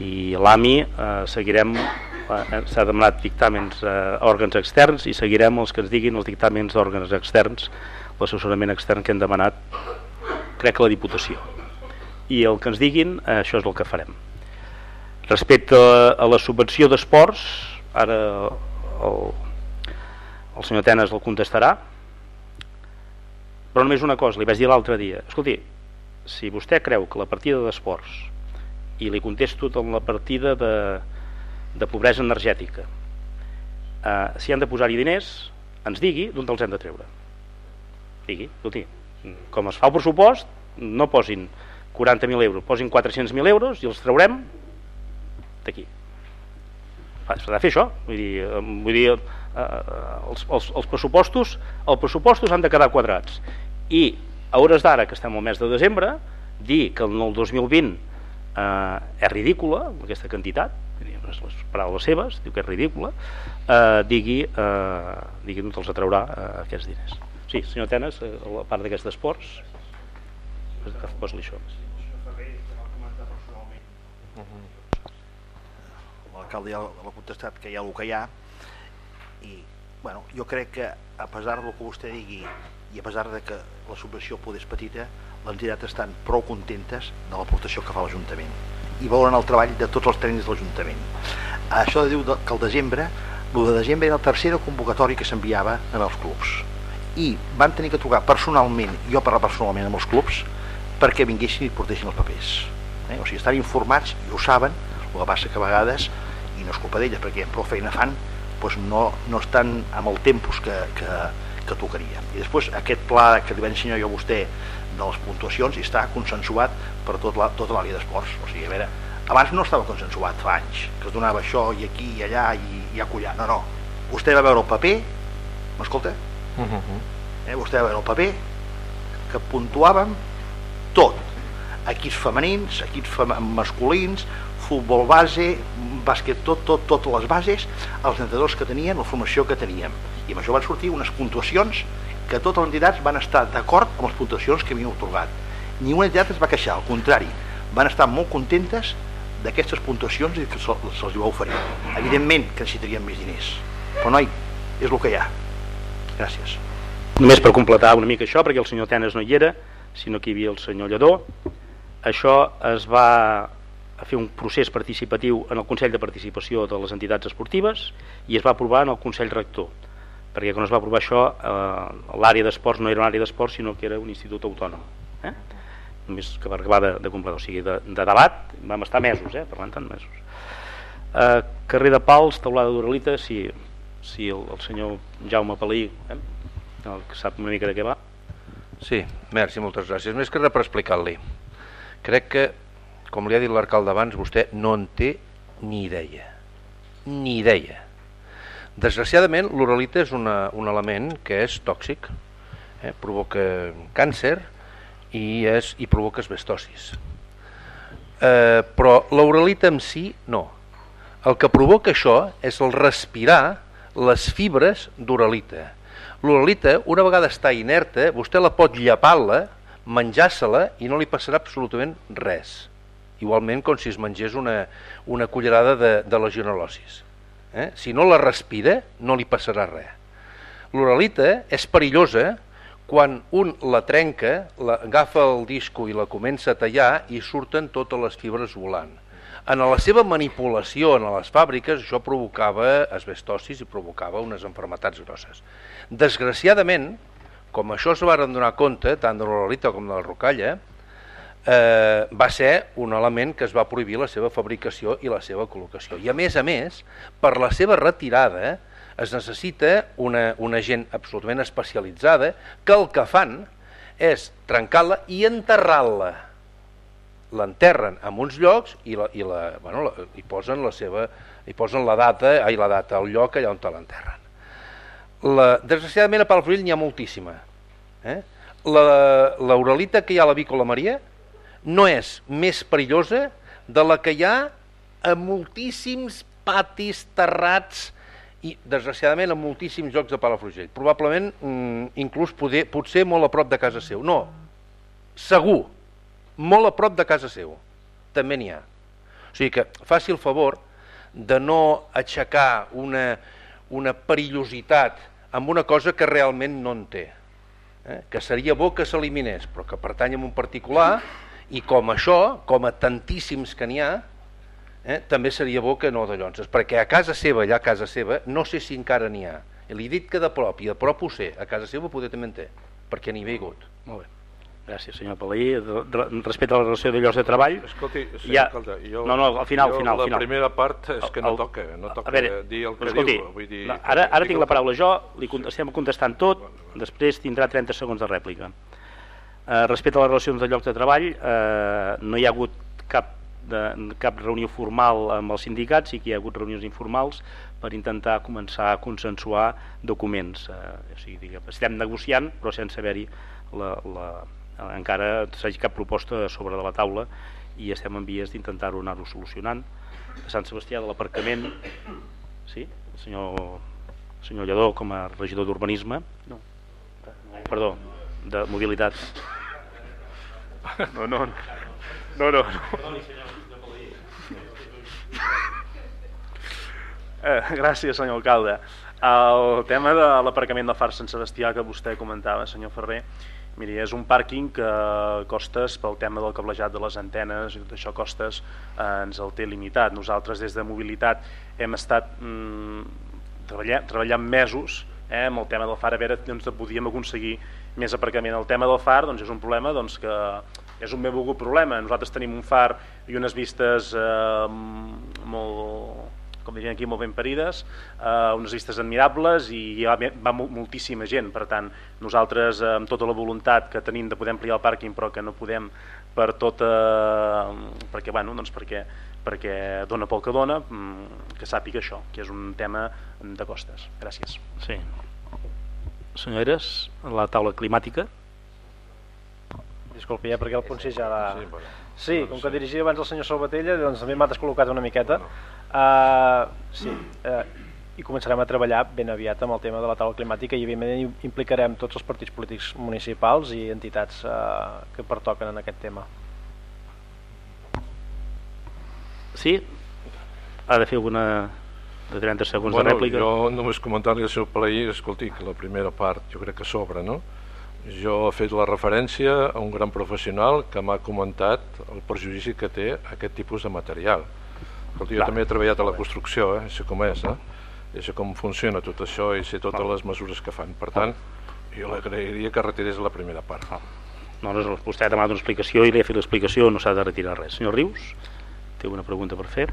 i l'AMI eh, seguirem, eh, s'ha demanat dictàmens eh, a òrgans externs i seguirem els que ens diguin els dictàmens d'òrgans externs, l'assessorament extern que hem demanat, crec que la Diputació. I el que ens diguin, eh, això és el que farem. Respecte a, a la subvenció d'esports, ara el, el senyor Tenes el contestarà, però només una cosa, li vaig dir l'altre dia, escolti, si vostè creu que la partida d'esports i li contesto amb la partida de, de pobresa energètica eh, si han de posar-hi diners ens digui d'on els hem de treure. Digui, escolti com es fa el pressupost no posin 40.000 euros posin 400.000 euros i els traurem d'aquí. S'ha de fer això. Vull dir, vull dir eh, els, els, els pressupostos els pressupostos han de quedar quadrats i a hores d'ara que estem al mes de desembre dir que el 2020 eh, és ridícula aquesta quantitat les paraules seves, diu que és ridícula eh, digui eh, digui no te'ls atraurà eh, aquests diners. Sí, senyor Tenes, eh, a la part d'aquests esports posa-li això.
L'alcalde ja l'ha contestat que hi ha el que hi ha i bueno, jo crec que a pesar del que vostè digui i a pesar de que la subvenció poder és petita l'entitat estan prou contentes de l'aportació que fa l'Ajuntament i valoren el treball de tots els tècnics de l'Ajuntament. Això diu que el desembre, el de desembre era el tercera convocatori que s'enviava als clubs i van tenir que trucar personalment, jo parlar personalment amb els clubs, perquè vinguessin i portessin els papers. Eh? O sigui, estan informats i ho saben, el que passa que a vegades, i no és culpa d'elles perquè prou feina fan, doncs no, no estan amb el tempos que, que, que tocaria. I després aquest pla que li va ensenyar jo a vostè de les puntuacions està consensuat per tot la, tota l'àrea d'esports. O sigui, a veure, abans no estava consensuat fa anys, que es donava això i aquí i allà i, i acollar. No, no. Vostè va veure el paper, m'escolta? Uh -huh. eh, vostè va veure el paper que puntuàvem tot. Equips femenins, equips fem masculins, futbol base, bàsquet, tot, tot, totes les bases, els entrenadors que tenien, la formació que teníem. I amb això van sortir unes puntuacions que totes les entitats van estar d'acord amb les puntuacions que havien otorgat. Ni una entitat es va queixar, al contrari, van estar molt contentes d'aquestes puntuacions i que se'ls se va oferir. Evidentment que necessitarien més diners, però noi, és el que hi ha. Gràcies.
Només per completar una mica això, perquè el senyor Tenes no hi era, sinó que hi havia el senyor Lledó, això es va a fer un procés participatiu en el Consell de Participació de les entitats esportives i es va aprovar en el Consell Rector perquè quan es va aprovar això eh, l'àrea d'esports no era una àrea d'esports sinó que era un institut autònom eh? només que va acabar de, de completar o sigui, de, de debat vam estar mesos eh? parlant tant mesos eh, carrer de Pals, taulada d'Uralita si, si el, el senyor Jaume Palí eh? el que sap una mica de què va
Sí, merci, moltes gràcies més que res per explicar-li crec que com li ha dit l'arcalde abans vostè no en té ni idea ni idea Desgraciadament, l'uralita és una, un element que és tòxic, eh? provoca càncer i, és, i provoca asbestosis. Eh, però l'uralita en si, no. El que provoca això és el respirar les fibres d'uralita. L'uralita, una vegada està inerta, vostè la pot llapar-la, menjar-se-la i no li passarà absolutament res. Igualment com si es mengés una, una cullerada de, de legionel·losis. Eh? Si no la respira, no li passarà res. L'uralita és perillosa quan un la trenca, la, agafa el disco i la comença a tallar i surten totes les fibres volant. En la seva manipulació en les fàbriques això provocava asbestosis i provocava unes enfermetats grosses. Desgraciadament, com això es van donar compte, tant de l'oralita com de la rocalla, eh, va ser un element que es va prohibir la seva fabricació i la seva col·locació. I a més a més, per la seva retirada, es necessita una, una gent absolutament especialitzada que el que fan és trencar-la i enterrar-la. L'enterren en uns llocs i, la, i, la, bueno, la, i posen la seva i posen la data, ai, la data, el lloc allà on te l'enterren. La, desgraciadament a Palafrugell n'hi ha moltíssima. Eh? L'uralita que hi ha a la Vícola Maria no és més perillosa de la que hi ha a moltíssims patis, terrats i desgraciadament a moltíssims jocs de Palafrugell. Probablement mm, inclús poder, potser molt a prop de casa seu. No, segur, molt a prop de casa seu. També n'hi ha. O sigui que faci el favor de no aixecar una, una perillositat amb una cosa que realment no en té. Eh? Que seria bo que s'eliminés, però que pertany a un particular i com això, com a tantíssims que n'hi ha, eh, també seria bo que no de llonses, perquè a casa seva, allà a casa seva, no sé si encara n'hi ha. I li he dit que de prop, i de prop ho sé, a casa seva poder també en té, perquè n'hi he hagut.
Molt bé. Gràcies, senyor Palaí. Respecte a la relació de llocs de treball...
Escolti, senyor
ja...
Alcalde, jo,
no, no, al final,
jo,
final,
la
final.
primera part és que no
El-
toca, no toca
a veure,
dir el que
escolti,
diu. Vull dir,
no, ara, ara tinc la paraula jo, li cont- estem contestant tot, després tindrà 30 segons de rèplica. Eh, respecte a les relacions de llocs de treball, eh, no hi ha hagut cap, de, cap reunió formal amb els sindicats, sí que hi ha hagut reunions informals per intentar començar a consensuar documents. Eh, o sigui, diguem, estem negociant, però sense haver-hi la, la, encara s'hagi cap proposta sobre de la taula i estem en vies d'intentar-ho anar-ho solucionant. A Sant Sebastià de l'aparcament, sí, el senyor, el senyor Lledó com a regidor d'urbanisme, no, perdó, de mobilitat. No, no, no, no. no. Eh, gràcies, senyor alcalde. El tema de l'aparcament de Far Sant Sebastià que vostè comentava, senyor Ferrer, miri, és un pàrquing que costes pel tema del cablejat de les antenes i tot això costes eh, ens el té limitat. Nosaltres des de mobilitat hem estat mm, treballant, treballant mesos eh, amb el tema del far a veure doncs, podíem aconseguir més aparcament. El tema del far doncs, és un problema doncs, que és un ben volgut problema. Nosaltres tenim un far i unes vistes eh, molt, com dirien aquí, molt ben parides, eh, unes vistes admirables i hi va, va mol- moltíssima gent. Per tant, nosaltres, eh, amb tota la voluntat que tenim de poder ampliar el pàrquing, però que no podem per tota... perquè, bueno, doncs perquè, perquè dona pel que dona, mm, que sàpiga això, que és un tema de costes. Gràcies. Sí. Senyores, la taula climàtica.
Disculpi, eh, perquè el punt 6 ja.
Sí, bueno.
Sí, com que dirigia abans el senyor Salvatella, doncs també m'ha descol·locat una miqueta. Uh, sí, uh, i començarem a treballar ben aviat amb el tema de la taula climàtica i evidentment implicarem tots els partits polítics municipals i entitats uh, que pertoquen en aquest tema.
Sí? Ha de fer alguna de 30 segons
bueno,
de rèplica?
Jo només comentar-li al seu plaer, escolti, que la primera part jo crec que sobra, no? Jo he fet la referència a un gran professional que m'ha comentat el perjudici que té aquest tipus de material. Escolti, jo
Clar.
també he treballat a la construcció, eh? sé com és, eh? I sé com funciona tot això i sé totes les mesures que fan. Per tant, jo l'agrairia que retirés la primera part.
No, no, vostè ha demanat una explicació i li ha fet l'explicació, no s'ha de retirar res. Senyor Rius, té una pregunta per fer?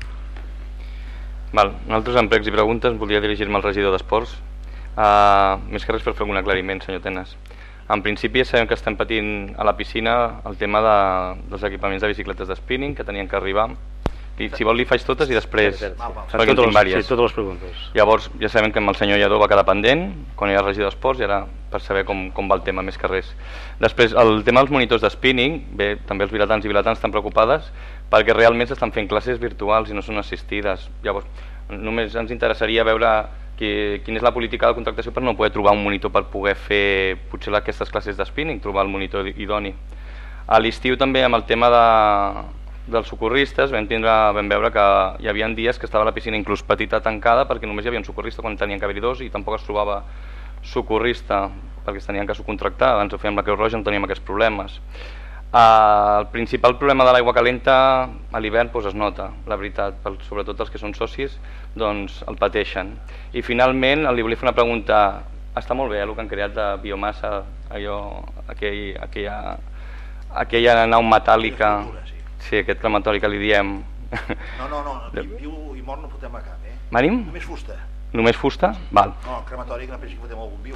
Val, nosaltres en pregs i preguntes volia dirigir-me al regidor d'Esports. Uh, més que res per fer algun aclariment, senyor Tenes. En principi ja sabem que estem patint a la piscina el tema de, dels equipaments de bicicletes de spinning que tenien que arribar. I, si vol li faig totes i després...
Espera.
perquè
Totes les- sí, totes les preguntes.
Llavors ja sabem que amb el senyor Lledó va quedar pendent quan era regidor d'Esports i ara per saber com, com va el tema més que res. Després, el tema dels monitors de spinning, bé, també els vilatans i vilatans estan preocupades perquè realment s'estan fent classes virtuals i no són assistides. Llavors, només ens interessaria veure qui, quina és la política de contractació per no poder trobar un monitor per poder fer potser aquestes classes de spinning, trobar el monitor idoni. A l'estiu també amb el tema de, dels socorristes vam, tindre, vam veure que hi havia dies que estava la piscina inclús petita tancada perquè només hi havia un socorrista quan tenien que haver-hi dos i tampoc es trobava socorrista perquè es tenien que subcontractar, abans ho fèiem la Creu Roja no teníem aquests problemes. Uh, el principal problema de l'aigua calenta a l'hivern doncs, es nota, la veritat, sobretot els que són socis doncs el pateixen. I finalment li volia fer una pregunta, està molt bé eh, el que han creat de biomassa, allò, aquell, aquella, aquella nau metàl·lica, sí, aquest crematori que li diem.
No, no, no, viu i mort no fotem a cap, eh?
Marim?
Només fusta.
Només fusta? Val.
No, el crematori que no pensi que fotem algun viu.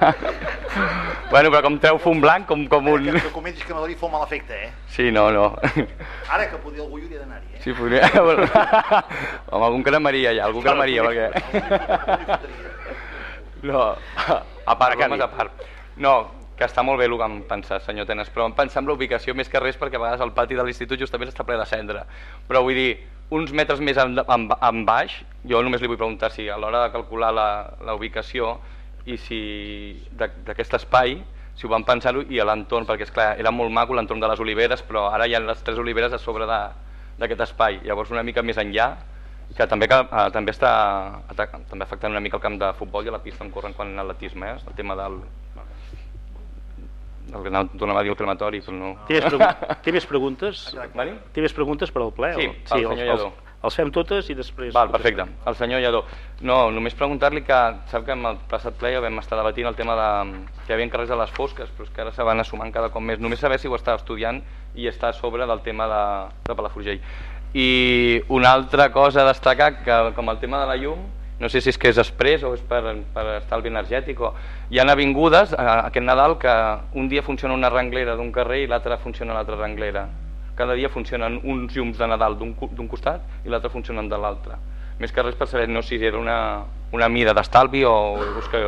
bueno, però com treu fum blanc, com, com un...
Que, que comentis que m'adori fou mal efecte, eh?
Sí, no, no.
Ara que podria algú hi hauria d'anar-hi, eh?
Sí, podria... Home, algun cremaria ja, algun cremaria, perquè... No, a part, bromes a part. No, que està molt bé el que em pensa, senyor Tenes, però em pensa en la ubicació més que res perquè a vegades el pati de l'institut justament està ple de cendra. Però vull dir, uns metres més en, en, en baix, jo només li vull preguntar si a l'hora de calcular la, la ubicació i si d'aquest espai, si ho van pensar i a l'entorn, perquè és clar, era molt maco l'entorn de les oliveres, però ara hi ha les tres oliveres a sobre d'aquest espai, llavors una mica més enllà, que també, que, eh, també està també afectant una mica el camp de futbol i la pista on corren quan atletisme, eh? el tema del, el que tornava a dir el crematori però no...
té, més té més preguntes?
Mari?
té més preguntes per al ple?
Sí,
o?
sí el senyor Lledó
els, els fem totes i després...
Val, perfecte, el senyor Lledó no, només preguntar-li que sap que en el passat ple ja vam estar debatint el tema de que hi havia carrers a les fosques però és que ara se van assumant cada cop més només saber si ho està estudiant i està a sobre del tema de, de Palafrugell i una altra cosa a destacar que com el tema de la llum no sé si és que és express o és per, per estalvi energètic o... hi ha avingudes a, aquest Nadal que un dia funciona una renglera d'un carrer i l'altre funciona l'altra renglera cada dia funcionen uns llums de Nadal d'un costat i l'altre funcionen de l'altre més que res per saber no si era una, una mida d'estalvi o, o, que,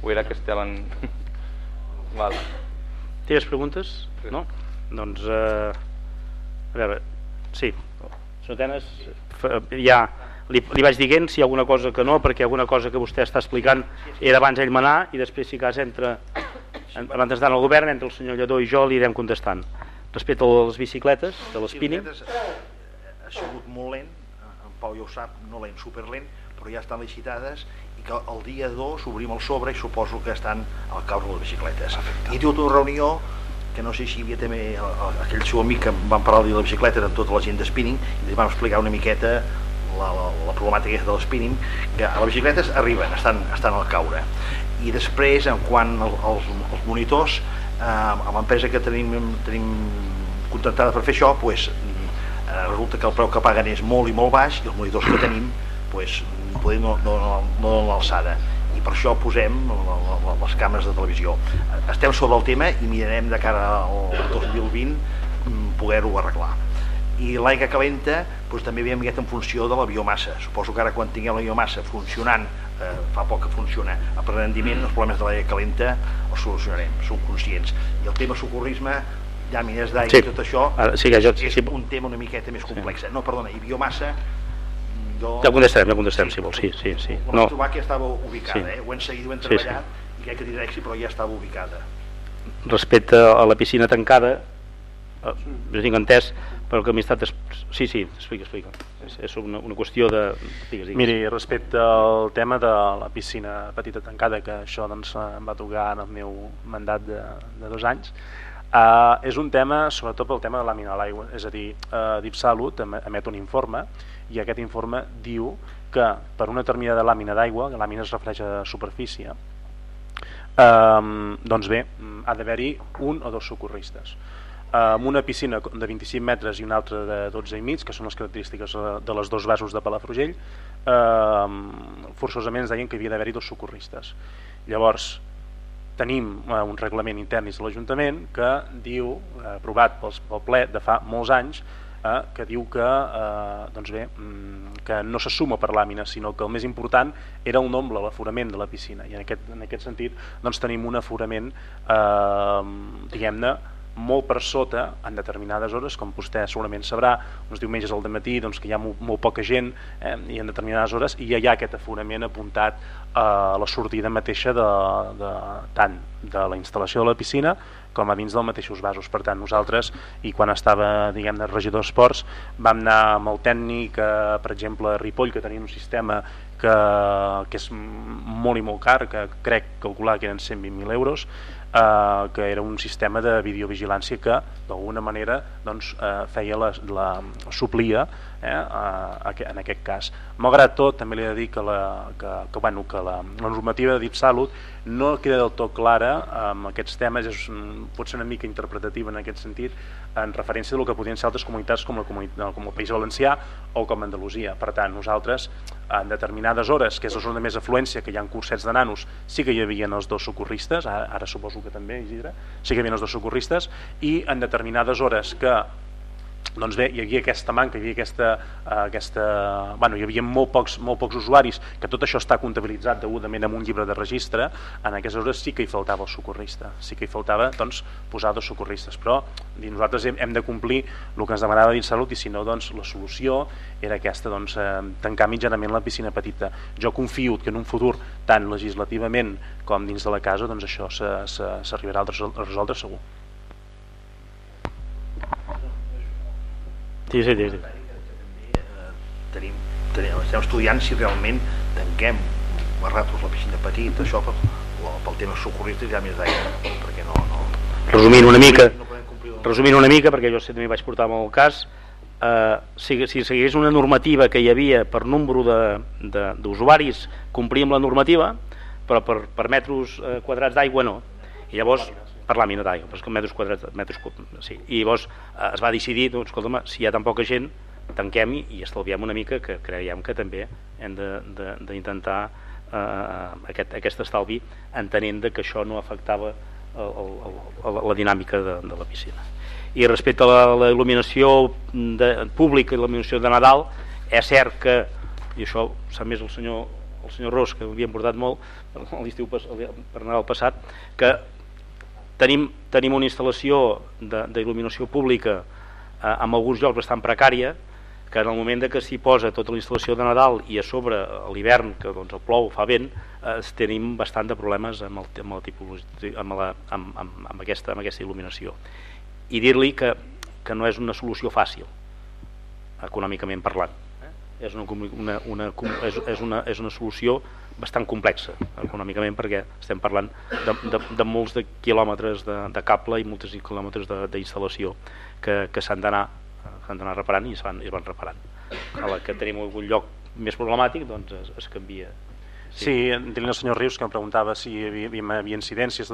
o era que estaven
vale. Tens preguntes? Sí. No? Doncs eh, a veure, sí Sotenes, ja li, li vaig dient si hi ha alguna cosa que no, perquè alguna cosa que vostè està explicant era abans ell manar i després si cas entra mentrestant el govern, entre el senyor Lledó i jo li irem contestant. Respecte a les bicicletes, de l'espinning...
Ha sigut molt lent, en Pau ja ho sap, no lent, superlent, però ja estan licitades i que el dia 2 obrim el sobre i suposo que estan al caos de les bicicletes. I he una reunió que no sé si hi havia també aquell seu amic que van parlar de la bicicleta amb tota la gent d'espinning i li vam explicar una miqueta la, la, la problemàtica de l'espinning, que a les bicicletes arriben, estan, estan al caure. I després, en quant als, als monitors, eh, amb l'empresa que tenim, tenim contractada per fer això, pues, eh, resulta que el preu que paguen és molt i molt baix i els monitors que tenim pues, podem no, no, no, no donen l'alçada i per això posem les càmeres de televisió. Estem sobre el tema i mirarem de cara al 2020 mm, poder-ho arreglar i l'aigua calenta doncs, també veiem aquest en funció de la biomassa suposo que ara quan tinguem la biomassa funcionant eh, fa poc que funciona a rendiment els problemes de l'aigua calenta els solucionarem, som conscients i el tema socorrisme llàmines d'aigua sí. i tot això
ara, sí, que jo,
és
sí.
un tema una miqueta més complex sí. no, perdona, i biomassa
jo... ja contestarem, ja contestarem sí, si vols sí, sí, sí.
no. trobar que estava ubicada sí. eh? ho hem seguit, ho hem treballat sí, sí. i crec que tindrà èxit però ja estava ubicada
respecte a la piscina tancada eh, tinc entès però que m'he estat... Sí, sí, explica, explica. És, és una, una qüestió de... Digues, digues.
Miri, respecte al tema de la piscina petita tancada, que això doncs, em va tocar en el meu mandat de, de dos anys, uh, és un tema, sobretot pel tema de làmina a l'aigua. És a dir, uh, DipSalut emet un informe i aquest informe diu que per una determinada làmina d'aigua, que làmina es refereix a superfície, um, doncs bé, ha d'haver-hi un o dos socorristes amb una piscina de 25 metres i una altra de 12 i mig, que són les característiques de les dos vasos de Palafrugell, eh, forçosament ens deien que havia d'haver-hi dos socorristes. Llavors, tenim eh, un reglament intern de l'Ajuntament que diu, eh, aprovat pel, pel ple de fa molts anys, eh, que diu que, eh, doncs bé, mm, que no se suma per làmina, sinó que el més important era el nombre, l'aforament de la piscina. I en aquest, en aquest sentit doncs, tenim un aforament, eh, diguem-ne, molt per sota en determinades hores, com vostè segurament sabrà, uns diumenges al matí doncs, que hi ha molt, molt poca gent eh, i en determinades hores i ja hi ha aquest aforament apuntat a la sortida mateixa de, de, tant de la instal·lació de la piscina com a dins dels mateixos vasos. Per tant, nosaltres, i quan estava diguem de regidor d'esports, vam anar amb el tècnic, eh, per exemple, a Ripoll, que tenia un sistema que, que és molt i molt car, que crec calcular que eren 120.000 euros, eh, que era un sistema de videovigilància que d'alguna manera doncs, eh, feia la, la suplia eh, a, en aquest cas. Malgrat tot, també li he de dir que la, que, que, bueno, que la, la normativa de DipSalut no queda del tot clara amb aquests temes, és, pot ser una mica interpretativa en aquest sentit, en referència del que podrien ser altres comunitats com, la comunitat, com el País Valencià o com Andalusia. Per tant, nosaltres, en determinades hores, que és la zona de més afluència, que hi ha cursets de nanos, sí que hi havia els dos socorristes, ara, ara suposo que també, Isidre, sí que hi havia els dos socorristes, i en determinades hores que doncs bé, hi havia aquesta manca, hi havia aquesta, uh, aquesta bueno, hi havia molt pocs, molt pocs usuaris, que tot això està comptabilitzat degudament en un llibre de registre, en aquestes hores sí que hi faltava el socorrista, sí que hi faltava doncs, posar dos socorristes, però nosaltres hem, hem de complir el que ens demanava dins Salut i si no, doncs, la solució era aquesta, doncs, eh, tancar mitjanament la piscina petita. Jo confio que en un futur, tant legislativament com dins de la casa, doncs això s'arribarà a resoldre segur.
Sí, sí, sí. sí. Tenim, tenim, estem estudiant si realment tanquem a ratos la piscina petita, això pel, pel tema socorrista ja més d'aigua, perquè no, no...
Resumint una mica, resumint una mica, perquè jo també vaig portar amb el cas, eh, si, si seguís una normativa que hi havia per número d'usuaris, complir amb la normativa, però per, per metres eh, quadrats d'aigua no. I llavors per làmina d'aigua, que metres quadrats, metres, sí. i llavors eh, es va decidir, doncs, escolta'm, si hi ha tan poca gent, tanquem i, estalviem una mica, que creiem que també hem d'intentar eh, aquest, aquest estalvi, entenent que això no afectava el, el, el, la dinàmica de, de la piscina. I respecte a la, la il·luminació de, pública i la il·luminació de Nadal, és cert que, i això sap més el senyor, el senyor Ros, que ho havien portat molt l'estiu per Nadal passat, que Tenim, tenim una instal·lació d'il·luminació pública eh, en alguns llocs bastant precària, que en el moment de que s'hi posa tota la instal·lació de Nadal i a sobre a l'hivern, que doncs el plou, fa vent, eh, tenim bastant de problemes amb, el, amb, la amb, la, amb, amb, amb, aquesta, amb aquesta il·luminació. I dir-li que, que no és una solució fàcil, econòmicament parlant. És, una, una, una, és, és, una, és una solució bastant complexa econòmicament perquè estem parlant de, de, de molts de quilòmetres de, de cable i molts quilòmetres d'instal·lació que, que s'han d'anar s'han d'anar reparant i es van, es van reparant. A la que tenim algun lloc més problemàtic doncs es, es canvia.
Sí, sí. Dir al senyor Rius que em preguntava si hi havia, hi havia incidències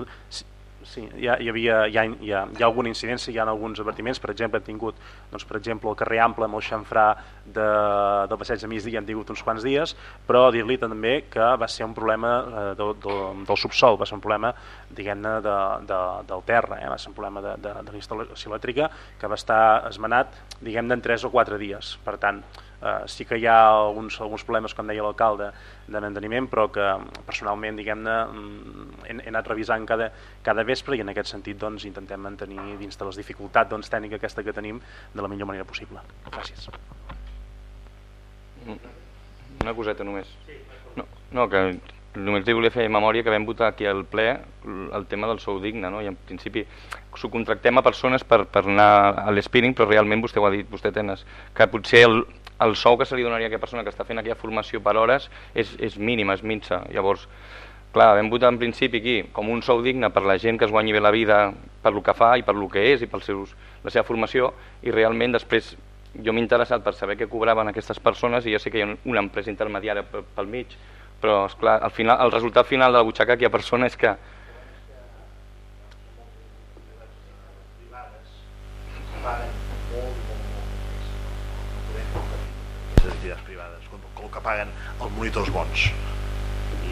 Sí, hi ha, hi, havia, hi, ha, hi, ha, hi ha alguna incidència, hi ha alguns advertiments, per exemple, hem tingut doncs, per exemple, el carrer Ample amb el xanfrà de, del passeig de migdia hem tingut uns quants dies, però dir-li també que va ser un problema eh, de, de, del subsol, va ser un problema diguem-ne de, de, del terra, eh? va ser un problema de, de, de l'instal·lació elèctrica que va estar esmenat diguem-ne en 3 o 4 dies, per tant, eh, sí que hi ha alguns, alguns problemes, com deia l'alcalde, de manteniment, però que personalment diguem-ne mm, he, he anat revisant cada, cada vespre i en aquest sentit doncs, intentem mantenir dins de les dificultats doncs, tècnica aquesta que tenim de la millor manera possible. Gràcies.
Una coseta només. No, no que només li volia fer memòria que vam votar aquí al ple el tema del sou digne, no? i en principi subcontractem a persones per, per anar a l'espinning, però realment vostè ho ha dit, vostè tenes, que potser el, el sou que se li donaria a aquella persona que està fent aquella formació per hores és, és mínim, és mitja. Llavors, clar, vam votar en principi aquí com un sou digne per la gent que es guanyi bé la vida per lo que fa i per lo que és i per seus, la seva formació i realment després jo m'he interessat per saber què cobraven aquestes persones i ja sé que hi ha una empresa intermediària pel mig, però esclar, al final, el resultat final de la butxaca que hi ha persona és que
que paguen els monitors bons.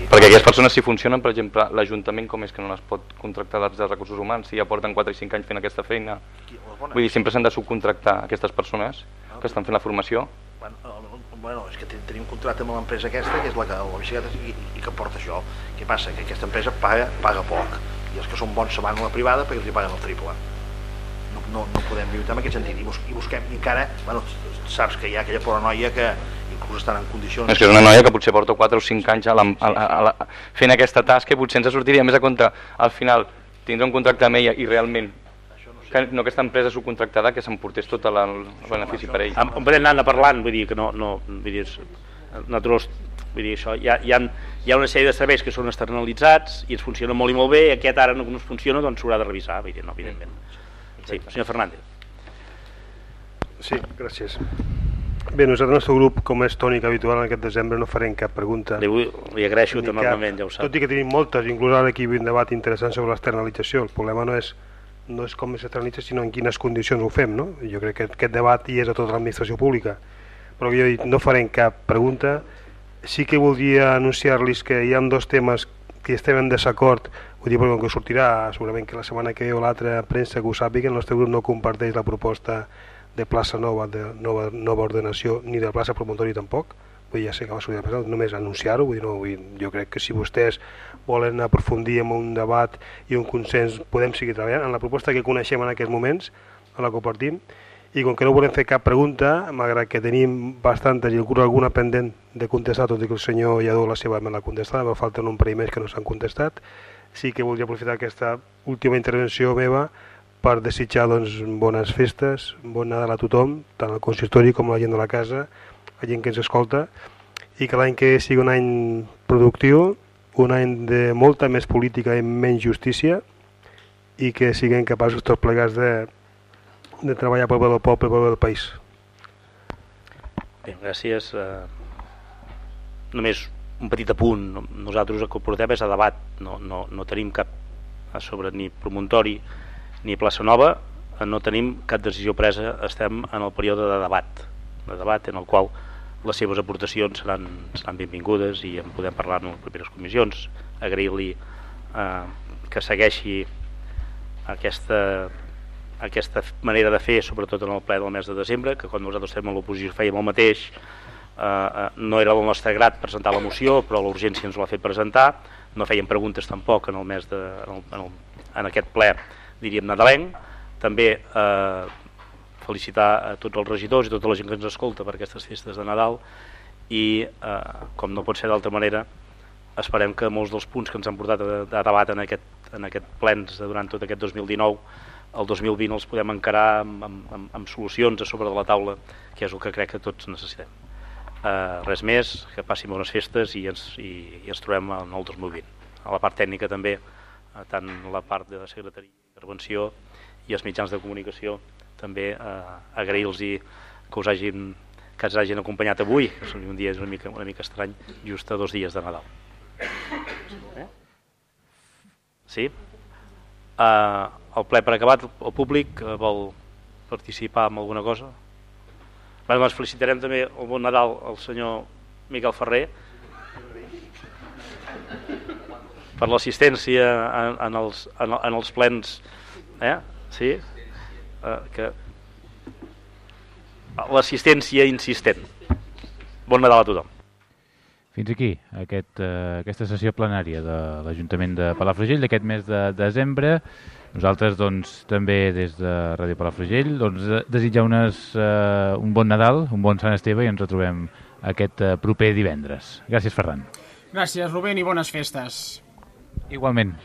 Perquè aquestes persones si funcionen, per exemple, l'Ajuntament com és que no les pot contractar dels de recursos humans si ja porten 4 i 5 anys fent aquesta feina? Vull dir, sempre s'han de subcontractar aquestes persones no, que estan fent la formació.
Bueno, bueno és que tenim un contracte amb l'empresa aquesta, que és la que la bicicleta i, i que porta això. Què passa? Que aquesta empresa paga, paga poc i els que són bons se van a la privada perquè els hi paguen el triple. no, no podem lluitar en aquest sentit i, bus, i busquem, i encara, bueno, saps que hi ha aquella pobra noia que inclús estan en condicions...
És que és una noia que potser porta 4 o 5 anys a la, a, la, a la, fent aquesta tasca i potser ens sortiria més a compte al final tindre un contracte amb ella i realment que no aquesta empresa subcontractada que s'emportés tot el, el benefici per ell.
Em, em podem anar parlant, vull dir que no, no vull dir, és- nosaltres, vull dir, això, hi ha, hi, ha, hi ha una sèrie de serveis que són externalitzats i ens funcionen molt i molt bé, i aquest ara no no ens funciona, doncs s'haurà de revisar, vull dir, no, evidentment. Sí, senyor Fernández.
Sí, gràcies. Bé, nosaltres, el nostre grup, com és tònic habitual en aquest desembre, no farem cap pregunta.
Li, vull, li agraeixo
Ni
enormement, ja ho sap.
Tot i que tenim moltes, inclús ara aquí hi un debat interessant sobre l'externalització. El problema no és no és com s'externalitza, sinó en quines condicions ho fem, no? Jo crec que aquest debat hi és a tota l'administració pública. Però jo he dit, no farem cap pregunta. Sí que voldria anunciar-los que hi ha dos temes que estem en desacord, vull dir, perquè com que sortirà segurament que la setmana que ve o l'altra premsa que ho sàpiga, el nostre grup no comparteix la proposta de plaça nova, de nova, nova ordenació, ni de plaça promotori tampoc, vull dir, ja sé que va sortir premsa, només anunciar-ho, vull dir, no, vull jo crec que si vostès volen aprofundir en un debat i un consens, podem seguir treballant. En la proposta que coneixem en aquests moments, en la compartim, i com que no volem fer cap pregunta, malgrat que tenim bastantes i alguna pendent de contestar, tot i que el senyor Lladó la seva me l'ha contestat, me falten un parell més que no s'han contestat, sí que voldria aprofitar aquesta última intervenció meva per desitjar doncs, bones festes, bon Nadal a tothom, tant al consistori com a la gent de la casa, la gent que ens escolta, i que l'any que sigui un any productiu, un any de molta més política i menys justícia, i que siguem capaços tots plegats de, de treballar pel bé del poble, pel bé del país.
Bé, gràcies. Eh, només un petit apunt. Nosaltres el que portem és a debat. No, no, no tenim cap a sobre ni promontori ni plaça nova. Eh, No tenim cap decisió presa. Estem en el període de debat. De debat en el qual les seves aportacions seran, seran benvingudes i en podem parlar en les properes comissions. Agrair-li eh, que segueixi aquesta aquesta manera de fer, sobretot en el ple del mes de desembre, que quan nosaltres estem a l'oposició fèiem el mateix, eh, eh, no era el nostre grat presentar la moció, però l'urgència ens l'ha fet presentar, no fèiem preguntes tampoc en el mes de, en, el, en, el, en aquest ple, diríem nadalenc, també eh, felicitar a tots els regidors i tota la gent que ens escolta per aquestes festes de Nadal i, eh, com no pot ser d'altra manera, esperem que molts dels punts que ens han portat a, a debat en aquest, en aquest plens durant tot aquest 2019 el 2020 els podem encarar amb, amb, amb, amb solucions a sobre de la taula, que és el que crec que tots necessitem. Uh, res més, que passin bones festes i ens, i, i ens trobem en el 2020. A la part tècnica també, uh, tant la part de secretaria d'intervenció i els mitjans de comunicació, també uh, agrair-los que us hagin que ens hagin acompanyat avui, és un dia és una mica, una mica estrany, just a dos dies de Nadal. Eh? Sí? Uh, el ple per acabat, el públic uh, vol participar en alguna cosa? Bé, doncs felicitarem també el bon Nadal al senyor Miquel Ferrer per l'assistència en, en, els, en, en els plens eh? sí? Uh, que l'assistència insistent bon Nadal a tothom
Fins aquí aquest, eh, aquesta sessió plenària de l'Ajuntament de Palafrugell d'aquest mes de desembre. Nosaltres doncs, també des de Ràdio Palafrugell doncs, de- desitjar unes, eh, un bon Nadal, un bon Sant Esteve i ens retrobem aquest eh, proper divendres. Gràcies, Ferran.
Gràcies, Rubén, i bones festes.
Igualment.